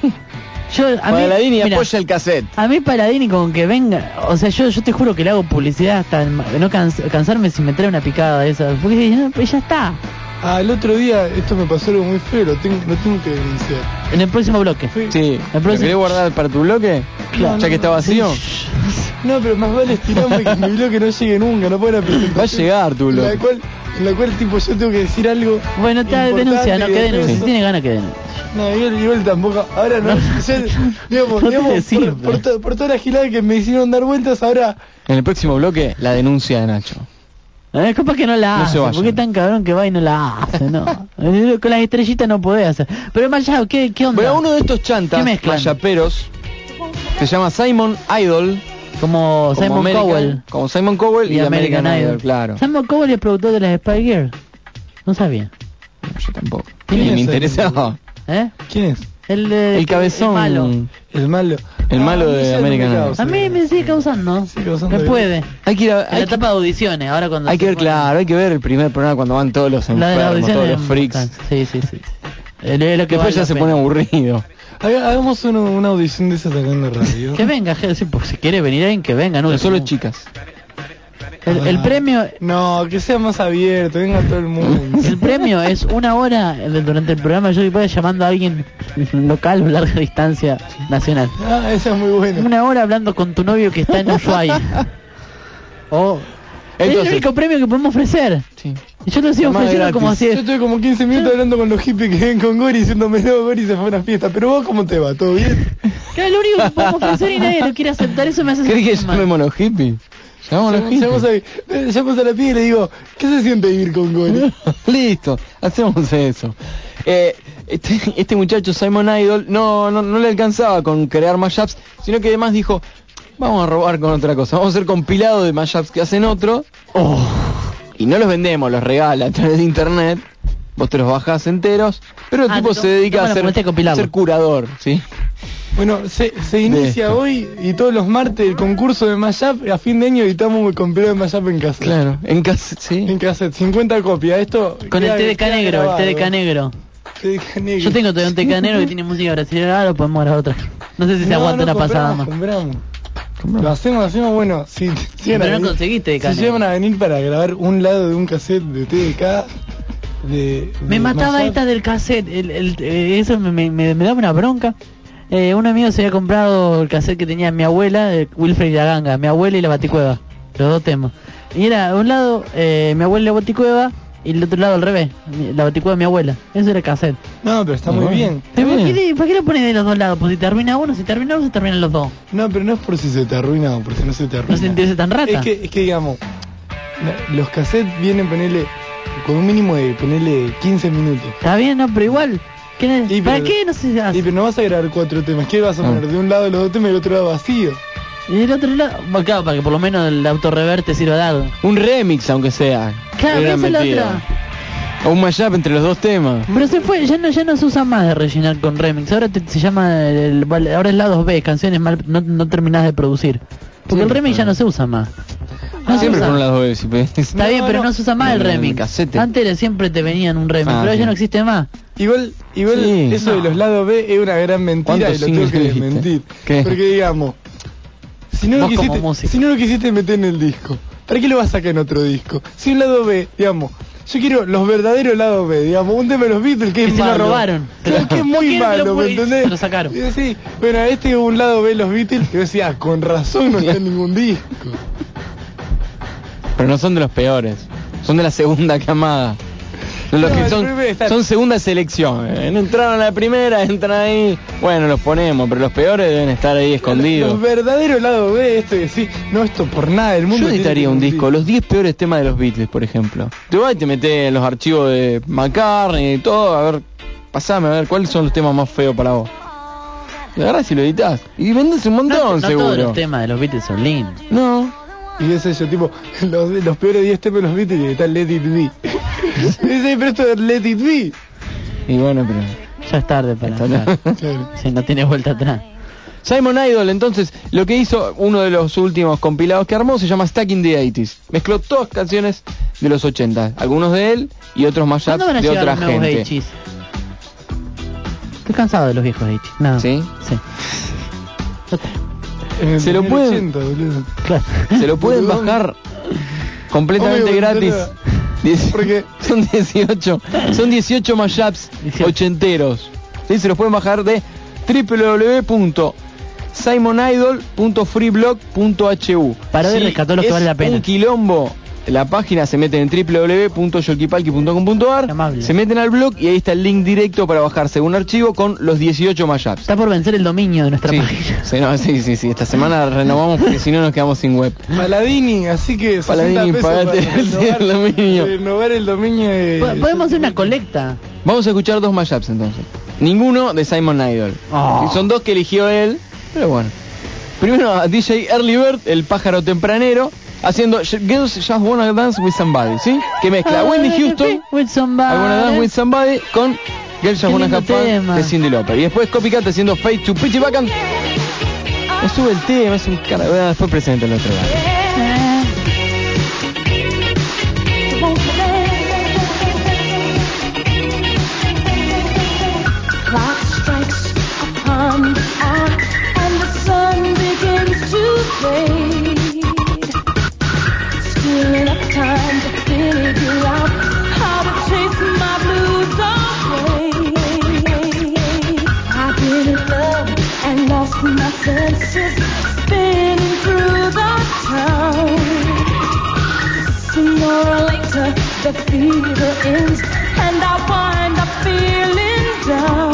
Speaker 4: Yo, a mí,
Speaker 5: Paladini
Speaker 4: mira,
Speaker 5: apoya el cassette.
Speaker 4: A mí Paladini con que venga, o sea, yo yo te juro que le hago publicidad hasta no cans- cansarme si me trae una picada de esas, porque pues ya está.
Speaker 7: Ah, el otro día esto me pasó algo muy feo, lo tengo, lo tengo que denunciar.
Speaker 4: En el próximo bloque.
Speaker 5: Sí.
Speaker 4: El
Speaker 5: ¿Lo
Speaker 4: próximo-
Speaker 5: querés guardar para tu bloque?
Speaker 7: Claro.
Speaker 5: ya que está vacío.
Speaker 7: No, pero más vale estirarme que mi bloque no llegue nunca, no puede
Speaker 5: Va a llegar tu
Speaker 7: En la
Speaker 5: bloque.
Speaker 7: cual, en la cual tipo yo tengo que decir algo.
Speaker 4: Bueno, está
Speaker 7: importante
Speaker 4: denuncia, no que denuncie, si tiene ganas que denuncie.
Speaker 7: No, igual, igual tampoco. Ahora no. yo, digamos,
Speaker 4: No te
Speaker 7: digamos, por, por, to- por toda la gilada que me hicieron dar vueltas, ahora.
Speaker 5: En el próximo bloque, la denuncia de Nacho.
Speaker 4: Eh, capaz que no la
Speaker 5: No
Speaker 4: hace, porque tan cabrón que va y no la hace, no. Con las estrellitas no podés hacer. Pero más allá, ¿qué, qué onda?
Speaker 5: Bueno, uno de estos
Speaker 4: ¿Qué
Speaker 5: chantas, mayaperos, se llama Simon Idol.
Speaker 4: Como,
Speaker 5: como
Speaker 4: Simon
Speaker 5: American-
Speaker 4: Cowell
Speaker 5: Como Simon Cowell y, American, Idol, claro.
Speaker 4: Simon Cowell es productor de las Spy Girls. No sabía.
Speaker 5: Yo tampoco.
Speaker 7: ¿Quién
Speaker 5: me interesaba.
Speaker 4: ¿Eh?
Speaker 7: ¿Quién es?
Speaker 4: El, de-
Speaker 5: El cabezón.
Speaker 4: el malo.
Speaker 7: El malo.
Speaker 5: El malo
Speaker 7: a mí
Speaker 5: de American
Speaker 7: me
Speaker 5: Idol.
Speaker 4: A mí me sigue causando. Me puede.
Speaker 5: Hay que ir a,
Speaker 4: En la
Speaker 5: que,
Speaker 4: etapa de audiciones, ahora cuando...
Speaker 5: hay que ver, claro, hay que ver el primer programa cuando van todos los enfermos, todos los freaks.
Speaker 4: Sí, sí, sí. Eh, es lo que
Speaker 5: Después
Speaker 4: vale
Speaker 5: ya se pone aburrido.
Speaker 7: Haga- Hagamos uno- una audición de esa de radio.
Speaker 4: Que venga, sí, pues, si quiere venir alguien, que venga, ¿no?
Speaker 5: Solo chicas.
Speaker 4: El, el premio...
Speaker 7: No, que sea más abierto, venga todo el mundo.
Speaker 4: El premio es una hora durante el programa yo voy llamando a alguien local o larga distancia nacional.
Speaker 7: Ah, esa es muy buena.
Speaker 4: Una hora hablando con tu novio que está en Ushuaia. Oh, es el
Speaker 5: Entonces-
Speaker 4: único premio que podemos ofrecer.
Speaker 5: Sí.
Speaker 4: Y yo lo sigo
Speaker 5: Más
Speaker 4: ofreciendo como así.
Speaker 7: Yo estuve como 15 minutos hablando con los hippies que ven con Gori diciéndome no, Gori se fue a una fiesta. Pero vos, ¿cómo te va? ¿Todo bien?
Speaker 4: Es lo único que podemos ofrecer y nadie lo quiere aceptar. Eso me hace
Speaker 5: ¿Querés que
Speaker 4: sentir mal.
Speaker 5: llamemos a Llamamos a
Speaker 7: a, eh, la piba y le digo, ¿qué se siente vivir con Gori?
Speaker 5: Listo, hacemos eso. Eh, este, este muchacho Simon Idol no, no, no le alcanzaba con crear mashups, sino que además dijo, vamos a robar con otra cosa, vamos a hacer compilado de mashups que hacen otro, y no los vendemos, los regala a través de internet, vos te los bajás enteros, pero el
Speaker 4: Ah,
Speaker 5: tipo se dedica a ser, curador, ¿sí?
Speaker 7: Bueno, se, se inicia hoy y todos los martes el concurso de Mashup. A fin de año editamos el compilado de Mashup en casa.
Speaker 5: Claro, en casa, sí.
Speaker 7: En cassette, 50 copias. Esto
Speaker 4: Con el TDK negro, el. TDK negro.
Speaker 7: TDK negro.
Speaker 4: Yo tengo todavía un TDK negro que tiene música brasileña, ahora lo podemos grabar otra. No sé si se
Speaker 7: No,
Speaker 4: aguanta
Speaker 7: no,
Speaker 4: una pasada más.
Speaker 7: compramos. Lo hacemos, lo hacemos, bueno, si, si
Speaker 4: Pero no
Speaker 7: venir-
Speaker 4: conseguiste TDK
Speaker 7: Si llegan a venir para grabar un lado de un cassette de TDK, de...
Speaker 4: Me
Speaker 7: de
Speaker 4: mataba
Speaker 7: Mashup,
Speaker 4: esta del cassette, el, el- eh, eso me, me, me- me daba una bronca. Eh, un amigo se había comprado el cassette que tenía mi abuela, Wilfred y la ganga, mi abuela y la baticueva, los dos temas. Y era, de un lado, eh, mi abuela y la baticueva, y el otro lado al revés, la baticueva de mi abuela. Eso era el cassette.
Speaker 7: No, pero está
Speaker 5: Muy
Speaker 7: bien.
Speaker 4: ¿Por qué, le- por qué lo pones de los dos lados? Pues si te arruina uno, si te arruina uno, se terminan los dos.
Speaker 7: No, pero no es por si se te arruina o porque no se te arruina.
Speaker 4: No sentirse tan rata.
Speaker 7: Es que, es que digamos, los cassettes vienen ponerle con un mínimo de ponerle 15 minutos.
Speaker 4: Está bien, no, pero igual. ¿qué ne-
Speaker 7: Y
Speaker 4: ¿Para
Speaker 7: pero-
Speaker 4: qué no se hace?
Speaker 7: Y pero no vas a grabar cuatro temas, ¿qué vas a
Speaker 5: Ah.
Speaker 7: poner? De un lado los dos temas y del otro lado vacío.
Speaker 4: Y del otro lado, claro, para que por lo menos el autorreverte sirva de algo.
Speaker 5: Un remix, aunque sea.
Speaker 4: Claro, es la otra.
Speaker 5: O un mashup entre los dos temas.
Speaker 4: Pero se fue, ya no, ya no se usa más de rellenar con remix. Ahora te- se llama, el, ahora es lados B, canciones mal, no, no terminadas de producir. Porque el remix ya no se usa más. No
Speaker 5: Siempre
Speaker 4: usa.
Speaker 5: fueron las dos veces.
Speaker 4: Está
Speaker 7: No,
Speaker 4: bien, pero
Speaker 7: no.
Speaker 4: no se usa más el remix.
Speaker 5: casete.
Speaker 4: Antes siempre te venían un remix,
Speaker 5: Ah,
Speaker 4: pero ya
Speaker 5: sí.
Speaker 4: no existe más.
Speaker 7: Igual, igual
Speaker 5: Sí.
Speaker 7: eso de los lados B es una gran mentira
Speaker 5: ¿Cuántos
Speaker 7: y lo tengo que desmentir.
Speaker 5: ¿Qué?
Speaker 7: Porque digamos, si no, lo
Speaker 4: Vos como
Speaker 7: quisiste,
Speaker 4: músico.
Speaker 7: si no lo quisiste meter en el disco, ¿para qué lo vas a sacar en otro disco? Si un lado B, digamos, yo quiero los verdaderos lados B, digamos, un tema de los Beatles que es
Speaker 4: Que se lo
Speaker 7: malo.
Speaker 4: robaron.
Speaker 7: Claro, que es
Speaker 4: ¿Por
Speaker 7: muy
Speaker 4: qué
Speaker 7: malo,
Speaker 4: lo
Speaker 7: ¿me entendés?
Speaker 4: se lo sacaron?
Speaker 7: Y decís, bueno, este es un lado B de los Beatles, yo decía, ah, con razón no está en ningún disco.
Speaker 5: Pero no son de los peores. Son de la segunda camada. De los
Speaker 7: No,
Speaker 5: que son,
Speaker 7: está-
Speaker 5: son segunda selección. eh. No entraron a la primera, entran ahí. Bueno, los ponemos, pero los peores deben estar ahí
Speaker 7: Los
Speaker 5: escondidos.
Speaker 7: verdaderos lados B, esto y decís, no, esto por nada del mundo.
Speaker 5: Yo editaría un disco, los 10 peores temas de los Beatles, por ejemplo. Te vas y te metes en los archivos de McCartney y todo, a ver, pasame a ver cuáles son los temas más feos para vos. Y agarrás y lo editas. Y vendes un
Speaker 4: No,
Speaker 5: montón,
Speaker 4: no todos
Speaker 5: seguro.
Speaker 4: los temas de los Beatles son lindos.
Speaker 5: No.
Speaker 7: Y sé yo, tipo, los, los peores 10 temas de los Beatles y está Let It Be. Dice, pero esto es Let It Be.
Speaker 5: Y bueno, pero...
Speaker 4: Ya es tarde para.
Speaker 7: Claro.
Speaker 4: Si no tiene vuelta atrás.
Speaker 5: Simon Idol, entonces, lo que hizo uno de los últimos compilados que armó se llama Stacking the 80s. Mezcló todas canciones de los 80, algunos de él y otros más
Speaker 4: ¿Cuándo van a
Speaker 5: de otra
Speaker 4: los
Speaker 5: gente.
Speaker 4: Estoy cansado de los viejos H's. Nada.
Speaker 5: ¿Sí?
Speaker 4: Sí.
Speaker 7: En
Speaker 5: Se lo
Speaker 7: 2080, boludo.
Speaker 4: Claro.
Speaker 5: Se lo pueden bajar completamente
Speaker 7: Obvio,
Speaker 5: gratis.
Speaker 7: Porque-
Speaker 5: son 18, son 18 mashups
Speaker 4: 18.
Speaker 5: ochenteros. ¿Sí? Se los pueden bajar de www.simonidol.freeblog.hu.
Speaker 4: Para ver,
Speaker 5: Sí,
Speaker 4: rescató los que vale la pena.
Speaker 5: Un quilombo. La página se meten en www.yolkipalki.com.ar, se meten al blog y ahí está el link directo para bajarse un archivo con los 18 mashups.
Speaker 4: Está por vencer el dominio de nuestra
Speaker 5: Sí,
Speaker 4: página.
Speaker 5: sí, no, sí, sí, sí, esta semana renovamos porque si no nos quedamos sin web.
Speaker 7: Paladini, así que 60
Speaker 5: Paladini,
Speaker 7: pesos
Speaker 5: pagate
Speaker 7: para
Speaker 5: el
Speaker 7: renovar,
Speaker 5: dominio.
Speaker 7: renovar el dominio de...
Speaker 4: Po- Podemos hacer una colecta.
Speaker 5: Vamos a escuchar dos mashups entonces. Ninguno de Simon Idol.
Speaker 4: Oh.
Speaker 5: Y Son dos que eligió él, pero bueno. Primero a DJ Early Bird, el pájaro tempranero, haciendo Girls Just Wanna Dance With Somebody, ¿sí? Que mezcla Wendy Houston,
Speaker 4: With somebody.
Speaker 5: I Wanna Dance With Somebody, con Girls Just Wanna
Speaker 4: tema.
Speaker 5: de Cindy Lauper. Y después Copycat haciendo Fade to Pretty Bacon. Me sube el tema, es un cara... Después presente el otro lado.
Speaker 6: Senses, spinning through the town. Sooner or later, the fever ends, and I wind up feeling down.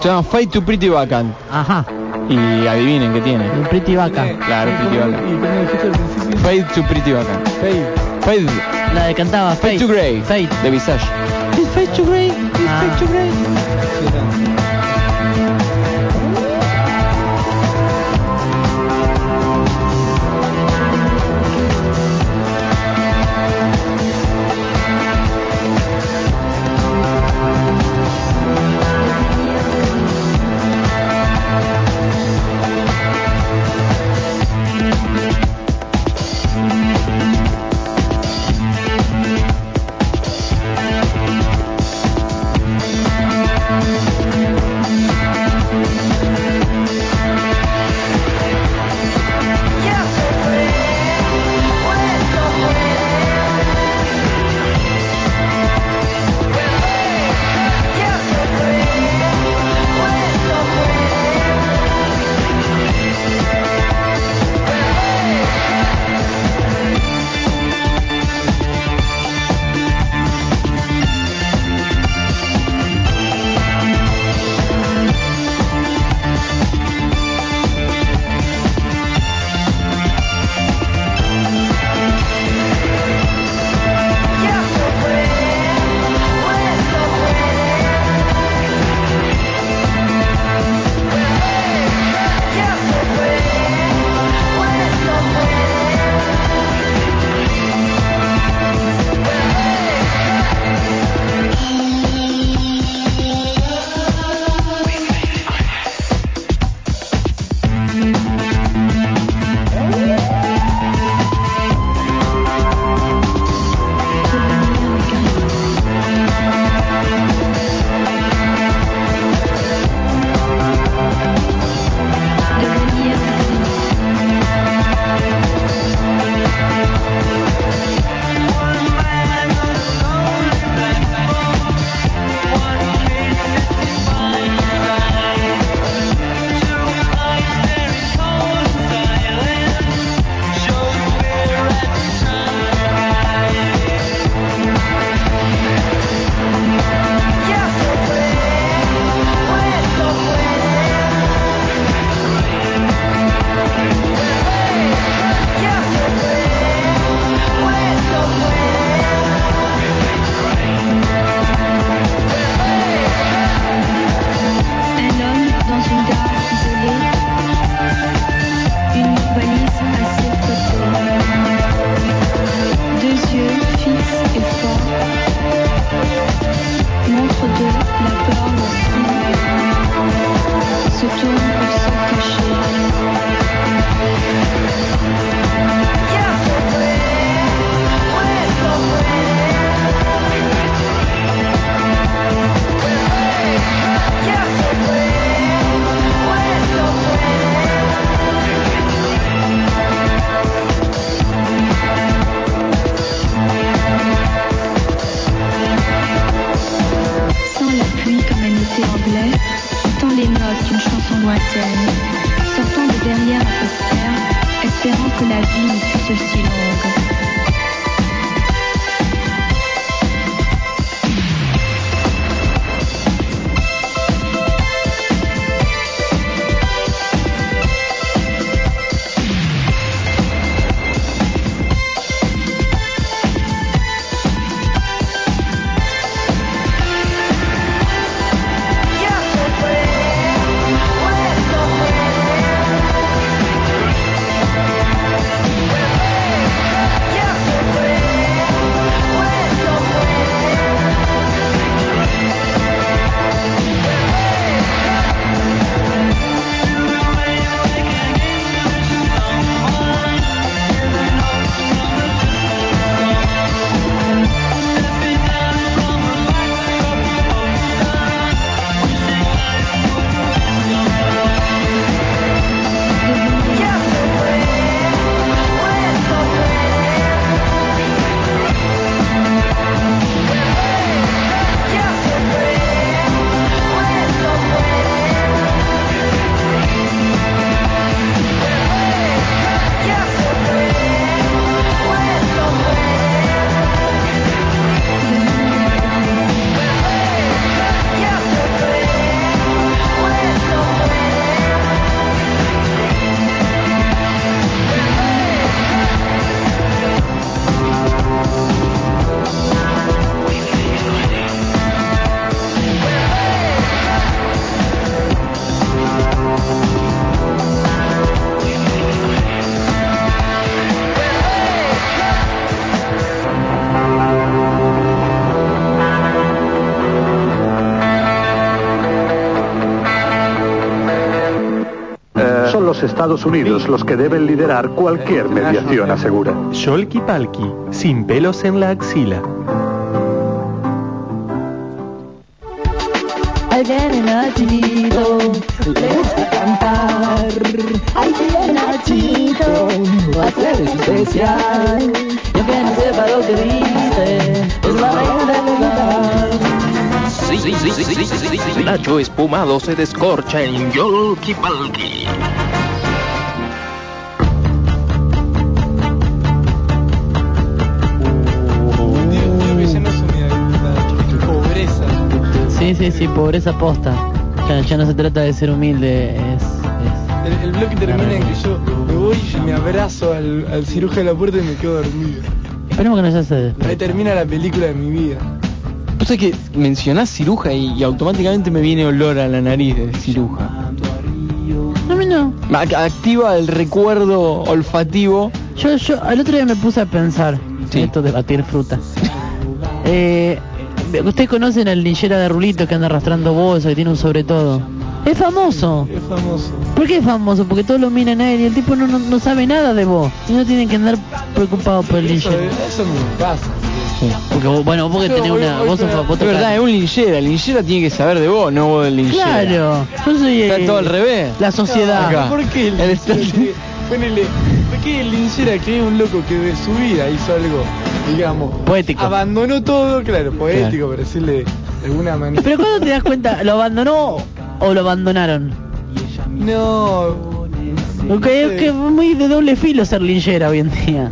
Speaker 5: se llama Fight to Pretty Backhand.
Speaker 11: Ajá.
Speaker 5: Y adivinen qué tiene.
Speaker 11: El Pretty Vaca.
Speaker 5: Claro, Pretty Backhand. Fight to Pretty Backhand. Fade.
Speaker 11: La de cantaba
Speaker 5: Fade to Grey.
Speaker 11: Fade.
Speaker 5: De Visage.
Speaker 11: It's Fade to Grey. It's Fade to Grey.
Speaker 12: Los Estados Unidos los que deben liderar cualquier mediación, asegura.
Speaker 13: Sholky Palki, sin pelos en la axila.
Speaker 6: Ahí viene Nachito, le gusta cantar. Ahí viene Nachito, va a ser especial. Y aunque no sepa lo que dice, es la reina del lugar.
Speaker 10: Sí, sí, sí, sí, sí, sí, sí. Nacho espumado se descorcha en Yolki Palki.
Speaker 4: Sí, sí, sí, pobreza posta. Ya, ya no se trata de ser humilde, es...
Speaker 7: El, el bloque termina en que yo me voy y me abrazo al, al cirujano de la puerta y me quedo dormido.
Speaker 4: Esperemos que no se hace
Speaker 7: Ahí termina la película de mi vida.
Speaker 5: Vos sabés que mencionás ciruja y, y automáticamente me viene olor a la nariz de ciruja.
Speaker 4: No, no.
Speaker 5: Ac- Activa el recuerdo olfativo.
Speaker 4: Yo, yo, al otro día me puse a pensar en esto de batir fruta. Eh, Ustedes conocen al linchera de Rulito que anda arrastrando bolsa, que tiene un sobre todo. Es famoso.
Speaker 7: Es famoso.
Speaker 4: ¿Por qué es famoso? Porque todos lo miran a él y el tipo no, no, no sabe nada de vos. Y no tienen que andar preocupados por el
Speaker 7: Eso,
Speaker 4: linchera.
Speaker 7: eso me pasa.
Speaker 4: Porque vos, bueno, vos que tenés una... Vos sos, vos
Speaker 5: Es verdad, es un linchera. El linchera tiene que saber de vos, no vos del linchera.
Speaker 4: Claro, yo soy
Speaker 5: Está
Speaker 4: eh,
Speaker 5: todo al revés.
Speaker 4: la sociedad.
Speaker 7: ¿Por qué el,
Speaker 5: El
Speaker 7: ponele, ¿por qué el linchera que es un loco que de su vida hizo algo, digamos,
Speaker 4: Poético.
Speaker 7: abandonó todo, claro, poético, por decirle de alguna manera.
Speaker 4: Pero cuando te das cuenta, ¿lo abandonó o lo abandonaron?
Speaker 7: No.
Speaker 4: Porque es que es muy de doble filo ser linchera hoy en día.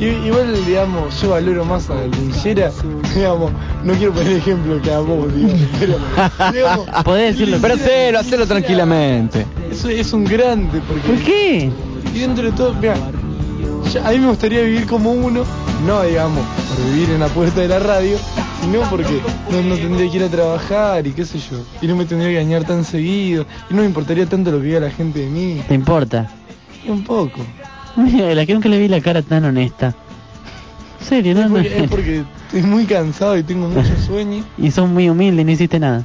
Speaker 7: I- Igual, digamos, yo valoro más a la linchera, digamos, no quiero poner ejemplo que a vos, digamos, pero, digamos,
Speaker 4: Podés decirlo.
Speaker 5: Pero hacelo, hacelo tranquilamente.
Speaker 7: eso es un grande, porque...
Speaker 4: ¿Por qué?
Speaker 7: Y dentro de todo, mira, a mí me gustaría vivir como uno, no digamos por vivir en la puerta de la radio, sino porque no, no tendría que ir a trabajar y qué sé yo, y no me tendría que dañar tan seguido, y no me importaría tanto lo que diga la gente de mí,
Speaker 4: ¿Te importa?
Speaker 7: y un poco.
Speaker 4: Mira, la que nunca le vi la cara tan honesta. Serio, no,
Speaker 7: Es
Speaker 4: no.
Speaker 7: porque, es porque estoy muy cansado y tengo mucho sueño.
Speaker 4: Y son muy humildes y no hiciste nada.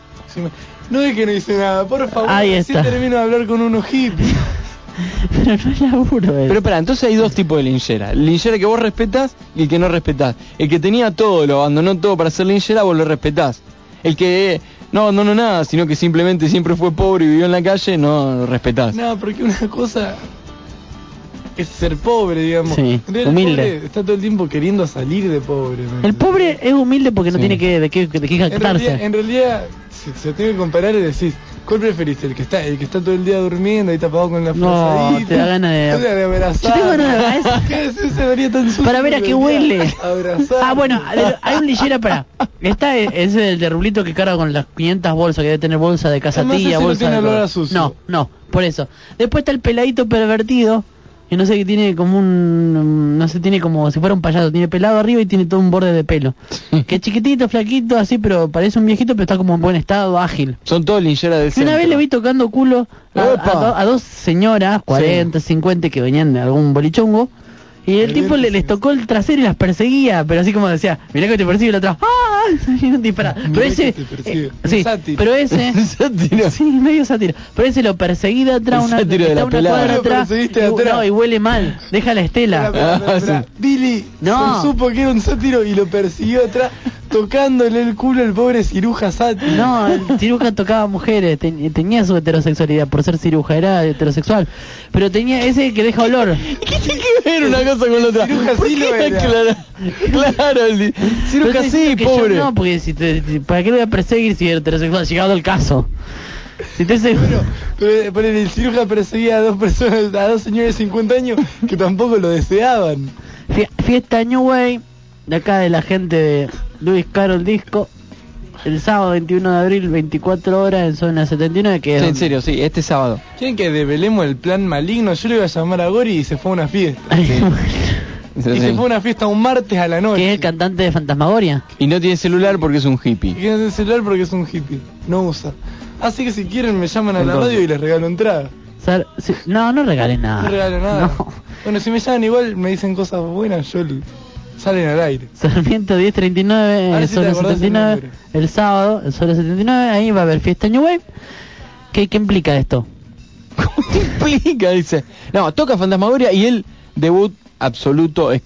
Speaker 7: No es que no hice nada, por favor,
Speaker 4: Ahí está.
Speaker 7: termino de hablar con unos hippies.
Speaker 4: Pero no es laburo eso.
Speaker 5: Pero espera, entonces hay dos tipos de linchera. El linchera que vos respetás y el que no respetás. El que tenía todo, lo abandonó todo para ser linchera, vos lo respetás. El que eh, no abandonó nada, sino que simplemente siempre fue pobre y vivió en la calle, no lo respetás.
Speaker 7: No, porque una cosa es ser pobre, digamos.
Speaker 4: Sí, humilde.
Speaker 7: pobre está todo el tiempo queriendo salir de pobre. ¿me
Speaker 4: El pobre es humilde porque no
Speaker 5: Sí.
Speaker 4: tiene que de qué, de qué
Speaker 7: En realidad,
Speaker 4: jactarse.
Speaker 7: en realidad, si se tiene que comparar y decís, ¿cuál preferís? ¿El que está el que está todo el día durmiendo y tapado con la
Speaker 4: No, te da ganas de-
Speaker 7: Te da de abrazar.
Speaker 4: Yo tengo ganas de-
Speaker 7: ¿Qué es ese vería tan sucio
Speaker 4: Para ver a qué
Speaker 7: el
Speaker 4: huele.
Speaker 7: Abrazar.
Speaker 4: Ah, bueno, hay un linchera para. Está e- ese del de Rulito que carga con las 500 bolsas, que debe tener bolsa de
Speaker 7: Además,
Speaker 4: casatilla,
Speaker 7: no
Speaker 4: bolsa
Speaker 7: tiene
Speaker 4: de...
Speaker 7: olor
Speaker 4: todo.
Speaker 7: a sucio.
Speaker 4: No, no, por eso. Después está el peladito pervertido, que no sé, que tiene como un... No sé, tiene como si fuera un payaso, tiene pelado arriba y tiene todo un borde de pelo. que es chiquitito, flaquito, así, pero parece un viejito, pero está como en buen estado, ágil.
Speaker 5: Son todos lincheras del
Speaker 4: Y una vez le vi tocando culo a, a do- a dos señoras, 40, 50, que venían de algún bolichongo. Y el tipo le, les tocó el trasero y las perseguía, pero así como decía, mirá que te persigue el otro. ¡Ah! Y un disparate. Pero ese. eh, sí,
Speaker 7: Sátiro.
Speaker 4: pero ese.
Speaker 5: Sátiro.
Speaker 4: Sí, medio sátiro. Pero ese lo perseguí de atrás, una,
Speaker 5: de la
Speaker 4: una cuadra atrás.
Speaker 7: perseguiste
Speaker 4: y,
Speaker 7: de atrás.
Speaker 4: no, y huele mal. Deja la estela.
Speaker 7: Espera, espera, espera,
Speaker 5: Ah.
Speaker 7: Billy
Speaker 4: No.
Speaker 7: supo que era un sátiro y lo persiguió atrás tocándole el culo al pobre ciruja sátiro.
Speaker 4: No, el ciruja tocaba mujeres, ten- tenía su heterosexualidad por ser ciruja, era heterosexual. Pero tenía ese que deja olor.
Speaker 5: ¿Qué tiene que ver una cosa con la otra?
Speaker 7: Ciruja
Speaker 5: ¿Por
Speaker 7: sí lo era.
Speaker 5: Claro, claro, el ciruja sí,
Speaker 4: yo
Speaker 5: pobre.
Speaker 4: No, porque si te, si- ¿para qué lo voy a perseguir si es heterosexual? Llegado el caso. Si te seguro.
Speaker 7: Pero, pero el ciruja perseguía a dos personas, a dos señores de 50 años que tampoco lo deseaban.
Speaker 4: Fie- Fiesta New Way, de acá de la gente de Luis Carol Disco, el sábado 21 de abril, 24 horas en zona 79, que es
Speaker 5: Sí, en serio, sí, este sábado.
Speaker 7: ¿Quieren que develemos el plan maligno? Yo le iba a llamar a Gori y se fue a una fiesta. Y se fue a una fiesta un martes a la noche.
Speaker 4: que es el cantante de Fantasmagoria.
Speaker 5: Y no tiene celular porque es un
Speaker 7: Y
Speaker 5: hippie.
Speaker 7: que no tiene celular porque es un hippie. No usa. Así que si quieren me llaman a la radio y les regalo entrada.
Speaker 4: No, no regales nada.
Speaker 7: No regalo nada.
Speaker 4: No.
Speaker 7: Bueno, si me llaman igual, me dicen cosas buenas, yo salen al aire.
Speaker 4: Sarmiento 1039,
Speaker 7: A ver
Speaker 4: eh, zona
Speaker 7: acordás el
Speaker 4: 79,
Speaker 7: nombre.
Speaker 4: el sábado, el zona 79, ahí va a haber fiesta New Wave. ¿Qué, qué implica esto?
Speaker 5: ¿Cómo te explica? Dice. No, toca Fantasmagoria y el debut absoluto es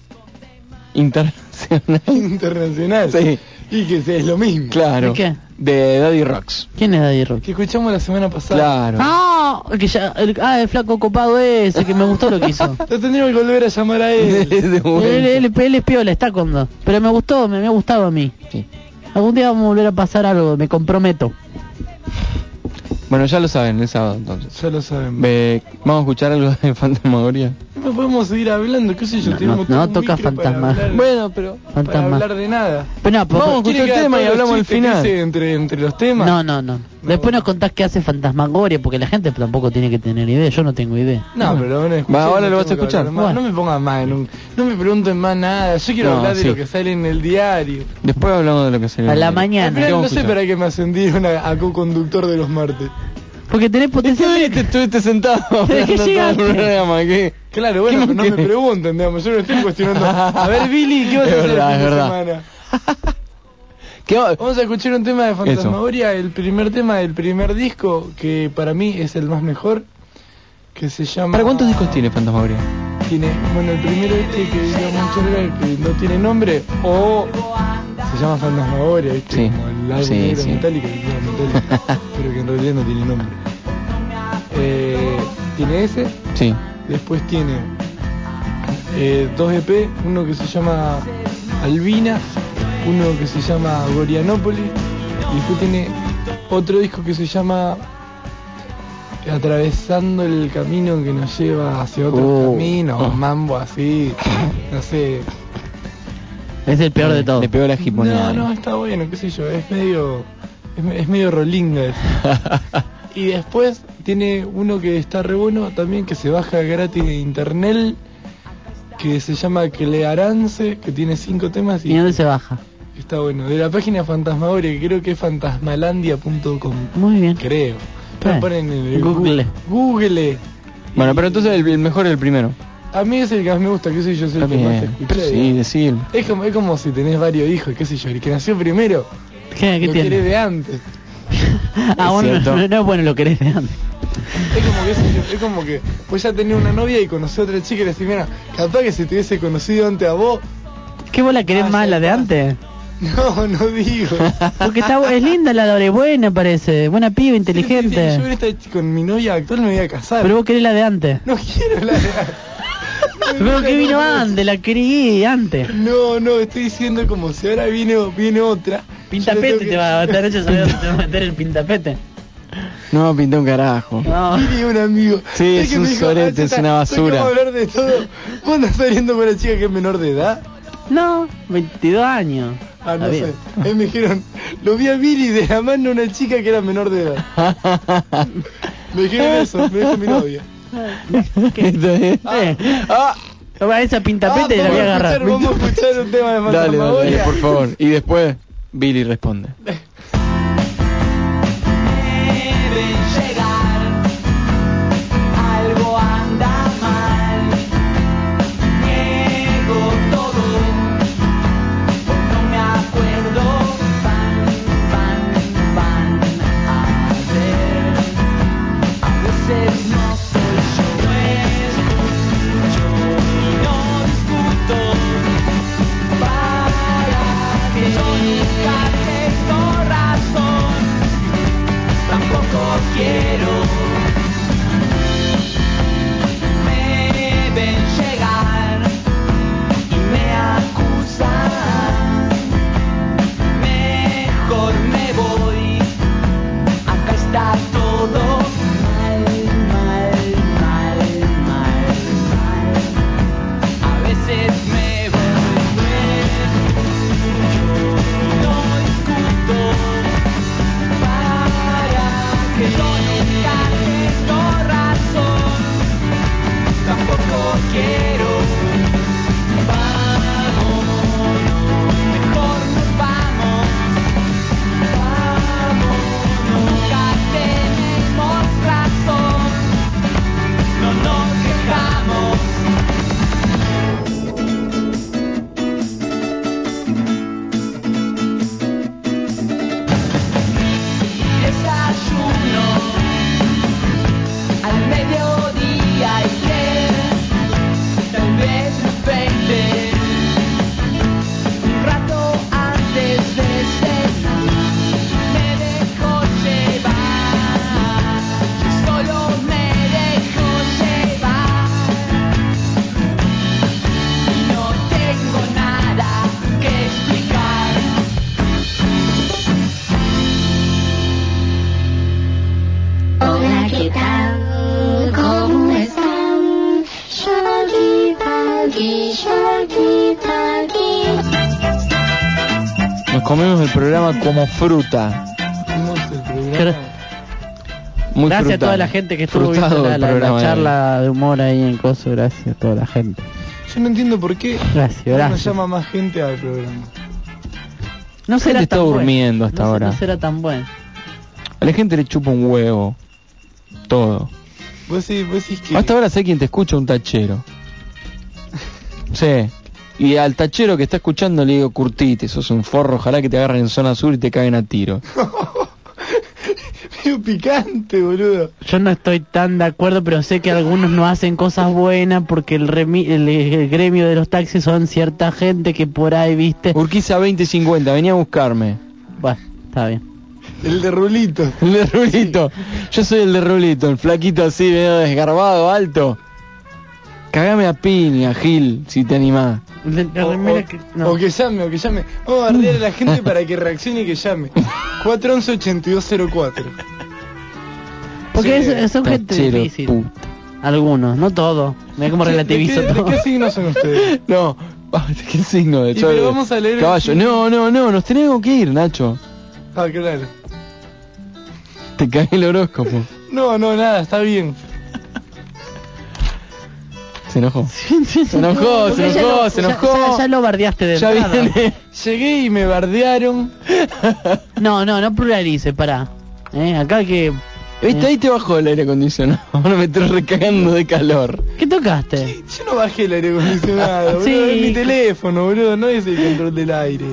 Speaker 5: internacional.
Speaker 7: Internacional.
Speaker 5: Sí.
Speaker 7: Y que es lo mismo.
Speaker 5: Claro.
Speaker 4: ¿De qué?
Speaker 5: De Daddy Rocks.
Speaker 4: ¿Quién es Daddy Rock?
Speaker 7: Que escuchamos la semana pasada.
Speaker 5: Claro.
Speaker 4: Ah, que ya, el, ah, el flaco copado ese, que me gustó lo que hizo.
Speaker 7: Lo tendríamos que volver a llamar a él.
Speaker 5: De
Speaker 4: él, él, él es piola, está condo. Pero me gustó, me, me ha gustado a mí.
Speaker 5: Sí.
Speaker 4: Algún día vamos a volver a pasar algo, me comprometo.
Speaker 5: Bueno, ya lo saben, el sábado entonces.
Speaker 7: Ya lo saben.
Speaker 5: Vamos a escuchar algo de Fantasmagoria.
Speaker 7: No podemos seguir hablando, qué sé yo.
Speaker 4: No,
Speaker 7: tenemos
Speaker 4: no, no toca
Speaker 7: para
Speaker 4: fantasma.
Speaker 5: Bueno, pero...
Speaker 7: Para
Speaker 4: Fantasma.
Speaker 7: hablar de nada.
Speaker 4: Pero no,
Speaker 5: Vamos a escuchar
Speaker 7: ¿Quiere
Speaker 5: el tema y hablamos al final.
Speaker 7: Entre, entre los temas.
Speaker 4: No, no, no. Después nos contás qué hace Fantasmagoria, porque la gente tampoco tiene que tener idea, yo no tengo idea.
Speaker 7: No, pero.
Speaker 5: Va, ahora
Speaker 7: no
Speaker 5: lo vas a escuchar.
Speaker 4: Bueno.
Speaker 7: No me pongan más en un... No me pregunten más nada. Yo quiero
Speaker 5: No,
Speaker 7: hablar de lo que sale en el diario.
Speaker 5: Después hablamos de lo que se
Speaker 4: A la mañana.
Speaker 7: final no sé para qué me ascendieron a, a co-conductor de los martes.
Speaker 4: Porque tenés potencial.
Speaker 5: Estuviste, estuviste sentado
Speaker 4: Desde que
Speaker 5: todo el
Speaker 4: llegaste.
Speaker 5: programa, ¿qué?
Speaker 7: Claro, bueno,
Speaker 5: ¿Qué
Speaker 7: pero no me pregunten, digamos. Yo no estoy cuestionando. A ver, Billy, ¿qué vas a
Speaker 5: Es
Speaker 7: hacer
Speaker 5: verdad,
Speaker 7: el fin
Speaker 5: es
Speaker 7: de
Speaker 5: verdad.
Speaker 7: semana?
Speaker 5: ¿Qué va-
Speaker 7: Vamos a escuchar un tema de Fantasmagoria, el primer tema del primer disco, que para mí es el más mejor, que se llama...
Speaker 5: ¿Para cuántos discos tiene Fantasmagoria?
Speaker 7: Tiene, bueno, el primero este que digamos no tiene nombre, o se llama Fantasmagoria, ¿viste?
Speaker 5: Sí,
Speaker 7: Como el álbum
Speaker 5: sí,
Speaker 7: negro
Speaker 5: sí.
Speaker 7: metálico, pero que en realidad no tiene nombre. Eh, tiene ese,
Speaker 5: Sí.
Speaker 7: después tiene eh, dos EP, uno que se llama Albina, uno que se llama Gorianópolis, y después tiene otro disco que se llama Atravesando el camino que nos lleva hacia otro
Speaker 5: Oh.
Speaker 7: camino,
Speaker 5: Oh.
Speaker 7: mambo así, no sé.
Speaker 4: Es el peor de todo.
Speaker 5: Le pegó la jiponeada.
Speaker 7: No, no, está bueno, qué sé yo, es medio, es, es medio rolinga eso. Y después tiene uno que está re bueno también que se baja gratis de internet que se llama Clearance, que tiene cinco temas
Speaker 4: ¿Y
Speaker 7: y
Speaker 4: dónde se baja?
Speaker 7: está bueno. De la página Fantasmagoria, que creo que es fantasmalandia.com.
Speaker 4: Muy bien.
Speaker 7: Creo.
Speaker 4: Eh,
Speaker 7: Lo ponen en el
Speaker 4: Google.
Speaker 7: Google.
Speaker 5: Bueno, pero entonces el, el mejor es el primero.
Speaker 7: A mí es el que más me gusta, qué sé yo, es el que más escuché.
Speaker 5: Sí, decir.
Speaker 7: Es como, es como si tenés varios hijos, qué sé yo, el que nació primero
Speaker 4: ¿Qué, qué
Speaker 7: lo
Speaker 4: tiene?
Speaker 7: querés de antes.
Speaker 4: Ah, bueno, no, no es bueno lo querés de antes.
Speaker 7: Es como que, yo, es como que vos ya tenés una novia y conocés a otra chica y le decís, mira, capaz que si te hubiese conocido antes a vos,
Speaker 4: ¿Qué vos la querés
Speaker 7: Ah,
Speaker 4: más, la de antes?
Speaker 7: no, no digo.
Speaker 4: Porque está, es linda la de buena, parece. Buena piba,
Speaker 7: Si yo
Speaker 4: inteligente.
Speaker 7: hubiera estado con mi novia actual me voy a casar.
Speaker 4: Pero vos querés la de antes.
Speaker 7: No quiero la de...
Speaker 4: Pero que vino antes, la querí antes.
Speaker 7: No, no, estoy diciendo como si ahora viene, viene otra.
Speaker 4: Pintapete te va a meter, ella te va a meter el pintapete.
Speaker 5: No, pinté un carajo.
Speaker 4: No.
Speaker 7: Un amigo.
Speaker 5: Sí,
Speaker 7: ¿Sabes
Speaker 5: es
Speaker 7: que
Speaker 5: un sorete,
Speaker 7: "Ah,
Speaker 5: es una
Speaker 7: ¿sabes que
Speaker 5: basura".
Speaker 7: Hablar de todo. ¿Vos andás saliendo con una chica que es menor de edad?
Speaker 4: No, 22 años.
Speaker 7: Ah, no sé.
Speaker 4: bien.
Speaker 7: A mí me dijeron, lo vi a Billy de la mano a una chica que era menor de edad. Me dijeron eso, me dijo mi novia.
Speaker 5: Bien.
Speaker 4: Eh,
Speaker 5: Ah,
Speaker 4: toma esa pintapete y la voy a agarrar.
Speaker 7: Vamos a escuchar un tema de
Speaker 5: dale, dale, por favor. Y después Billy responde. Nos comemos el programa como fruta. Muy
Speaker 4: gracias a toda la gente que estuvo viendo la, charla de humor ahí en Coso. Gracias a toda la gente.
Speaker 7: Yo no entiendo por qué
Speaker 4: Gracias,
Speaker 7: no
Speaker 4: gracias.
Speaker 7: llama más gente al programa.
Speaker 4: No será
Speaker 5: gente está
Speaker 4: tan bueno.
Speaker 5: durmiendo hasta
Speaker 4: No
Speaker 5: ahora.
Speaker 4: No será tan bueno.
Speaker 5: A la gente le chupa un huevo. Todo.
Speaker 7: Vos decís, vos decís que...
Speaker 5: Hasta ahora sé quien te escucha un tachero. Sí. Y al tachero que está escuchando le digo, curtite, sos un forro, ojalá que te agarren en zona sur y te caguen a tiro.
Speaker 7: Medio picante, boludo.
Speaker 4: Yo no estoy tan de acuerdo, pero sé que algunos no hacen cosas buenas porque el, remi- el, el gremio de los taxis son cierta gente que por ahí, viste.
Speaker 5: Urquiza 2050, venía a buscarme.
Speaker 4: Bueno, está bien.
Speaker 7: El de Rulito.
Speaker 5: El de Rulito. Yo soy el de Rulito, el flaquito así, medio desgarbado, alto. Cagame a piña, Gil, si te animás.
Speaker 7: O, o- o que llame, o que llame. Vamos a bardear a la gente para que reaccione y que llame. 411-8204.
Speaker 4: Porque
Speaker 7: Sí,
Speaker 4: es- son gente difícil.
Speaker 5: puta.
Speaker 4: Algunos, no todos. Mira cómo
Speaker 7: ¿De-
Speaker 4: relativizo
Speaker 7: de qué-
Speaker 4: todo.
Speaker 7: ¿De qué signo son ustedes?
Speaker 5: No, ¿qué signo de
Speaker 7: pero vamos a leer el
Speaker 5: Caballo. No, no, no, nos tenemos que ir, Nacho.
Speaker 7: Ah, claro.
Speaker 5: Te cae el horóscopo.
Speaker 7: No, no, nada, está bien.
Speaker 5: Se enojó. Se enojó, se enojó,
Speaker 4: lo-
Speaker 5: se enojó.
Speaker 4: Ya, ya lo bardeaste de
Speaker 5: Ya
Speaker 4: entrada.
Speaker 5: viene.
Speaker 7: Llegué y me bardearon.
Speaker 4: No, no, no pluralice, pará. Eh, acá que...
Speaker 5: Viste, ahí te bajó el aire acondicionado. Ahora me estoy recagando de calor.
Speaker 4: ¿Qué tocaste?
Speaker 7: Yo no bajé el aire acondicionado, boludo.
Speaker 4: Sí.
Speaker 7: Es mi teléfono, boludo. No es el control del aire.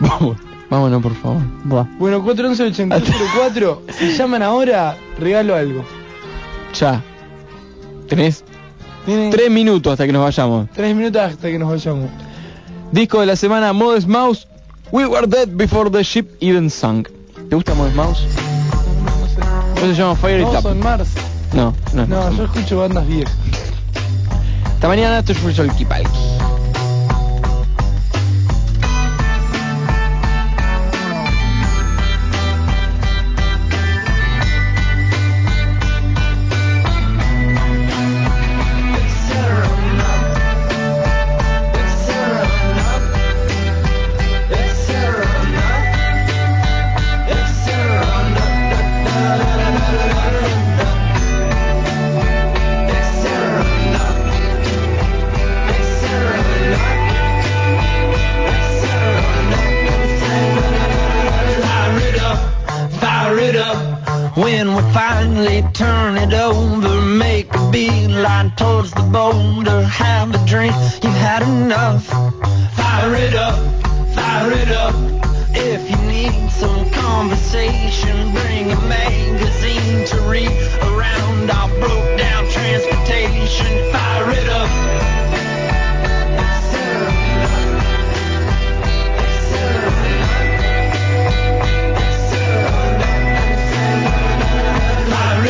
Speaker 5: Vamos, vámonos, por favor.
Speaker 4: Buah.
Speaker 7: Bueno, 411-8204. si llaman ahora, regalo algo.
Speaker 5: Ya. Tenés
Speaker 7: Tienen
Speaker 5: tres minutos hasta que nos vayamos.
Speaker 7: tres minutos hasta que nos vayamos.
Speaker 5: Disco de la semana, Modest Mouse. We were dead before the ship even sank. ¿Te gusta Modest Mouse? Eso se llama Fire
Speaker 7: No, son Mars.
Speaker 5: No, no,
Speaker 7: No,
Speaker 5: no.
Speaker 7: yo escucho bandas viejas.
Speaker 5: Hasta mañana, esto es el Kipalki.
Speaker 6: When we finally turn it over, make a beeline towards the boulder. Have a drink, you've had enough. Fire it up, fire it up. If you need some conversation, bring a magazine to read around our broke down transportation. Fire it up.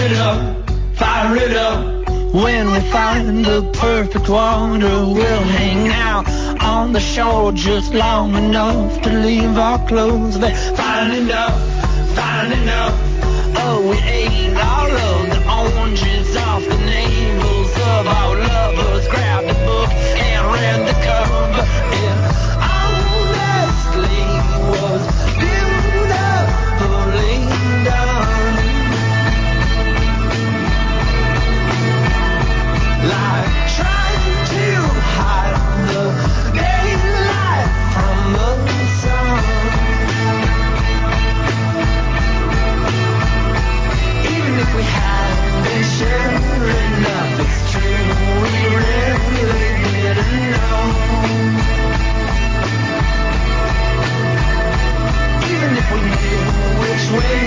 Speaker 6: It up, fire it up. When we find the perfect water, we'll hang out on the shore just long enough to leave our clothes there. Fine enough, fine enough. Oh, we ate all of the oranges off the navels of our lovers. Grabbed a book and read the cover. It way.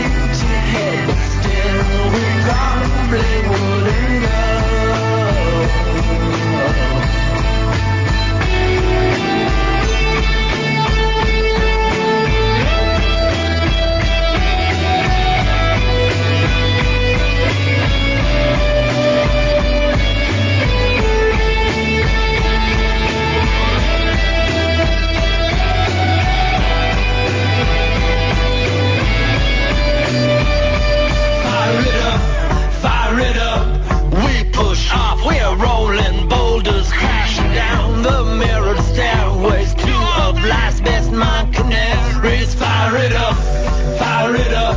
Speaker 6: it up, fire it up.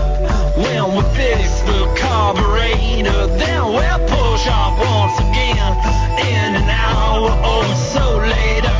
Speaker 6: When we fix the carburetor, then we'll push off once again in an hour or so later.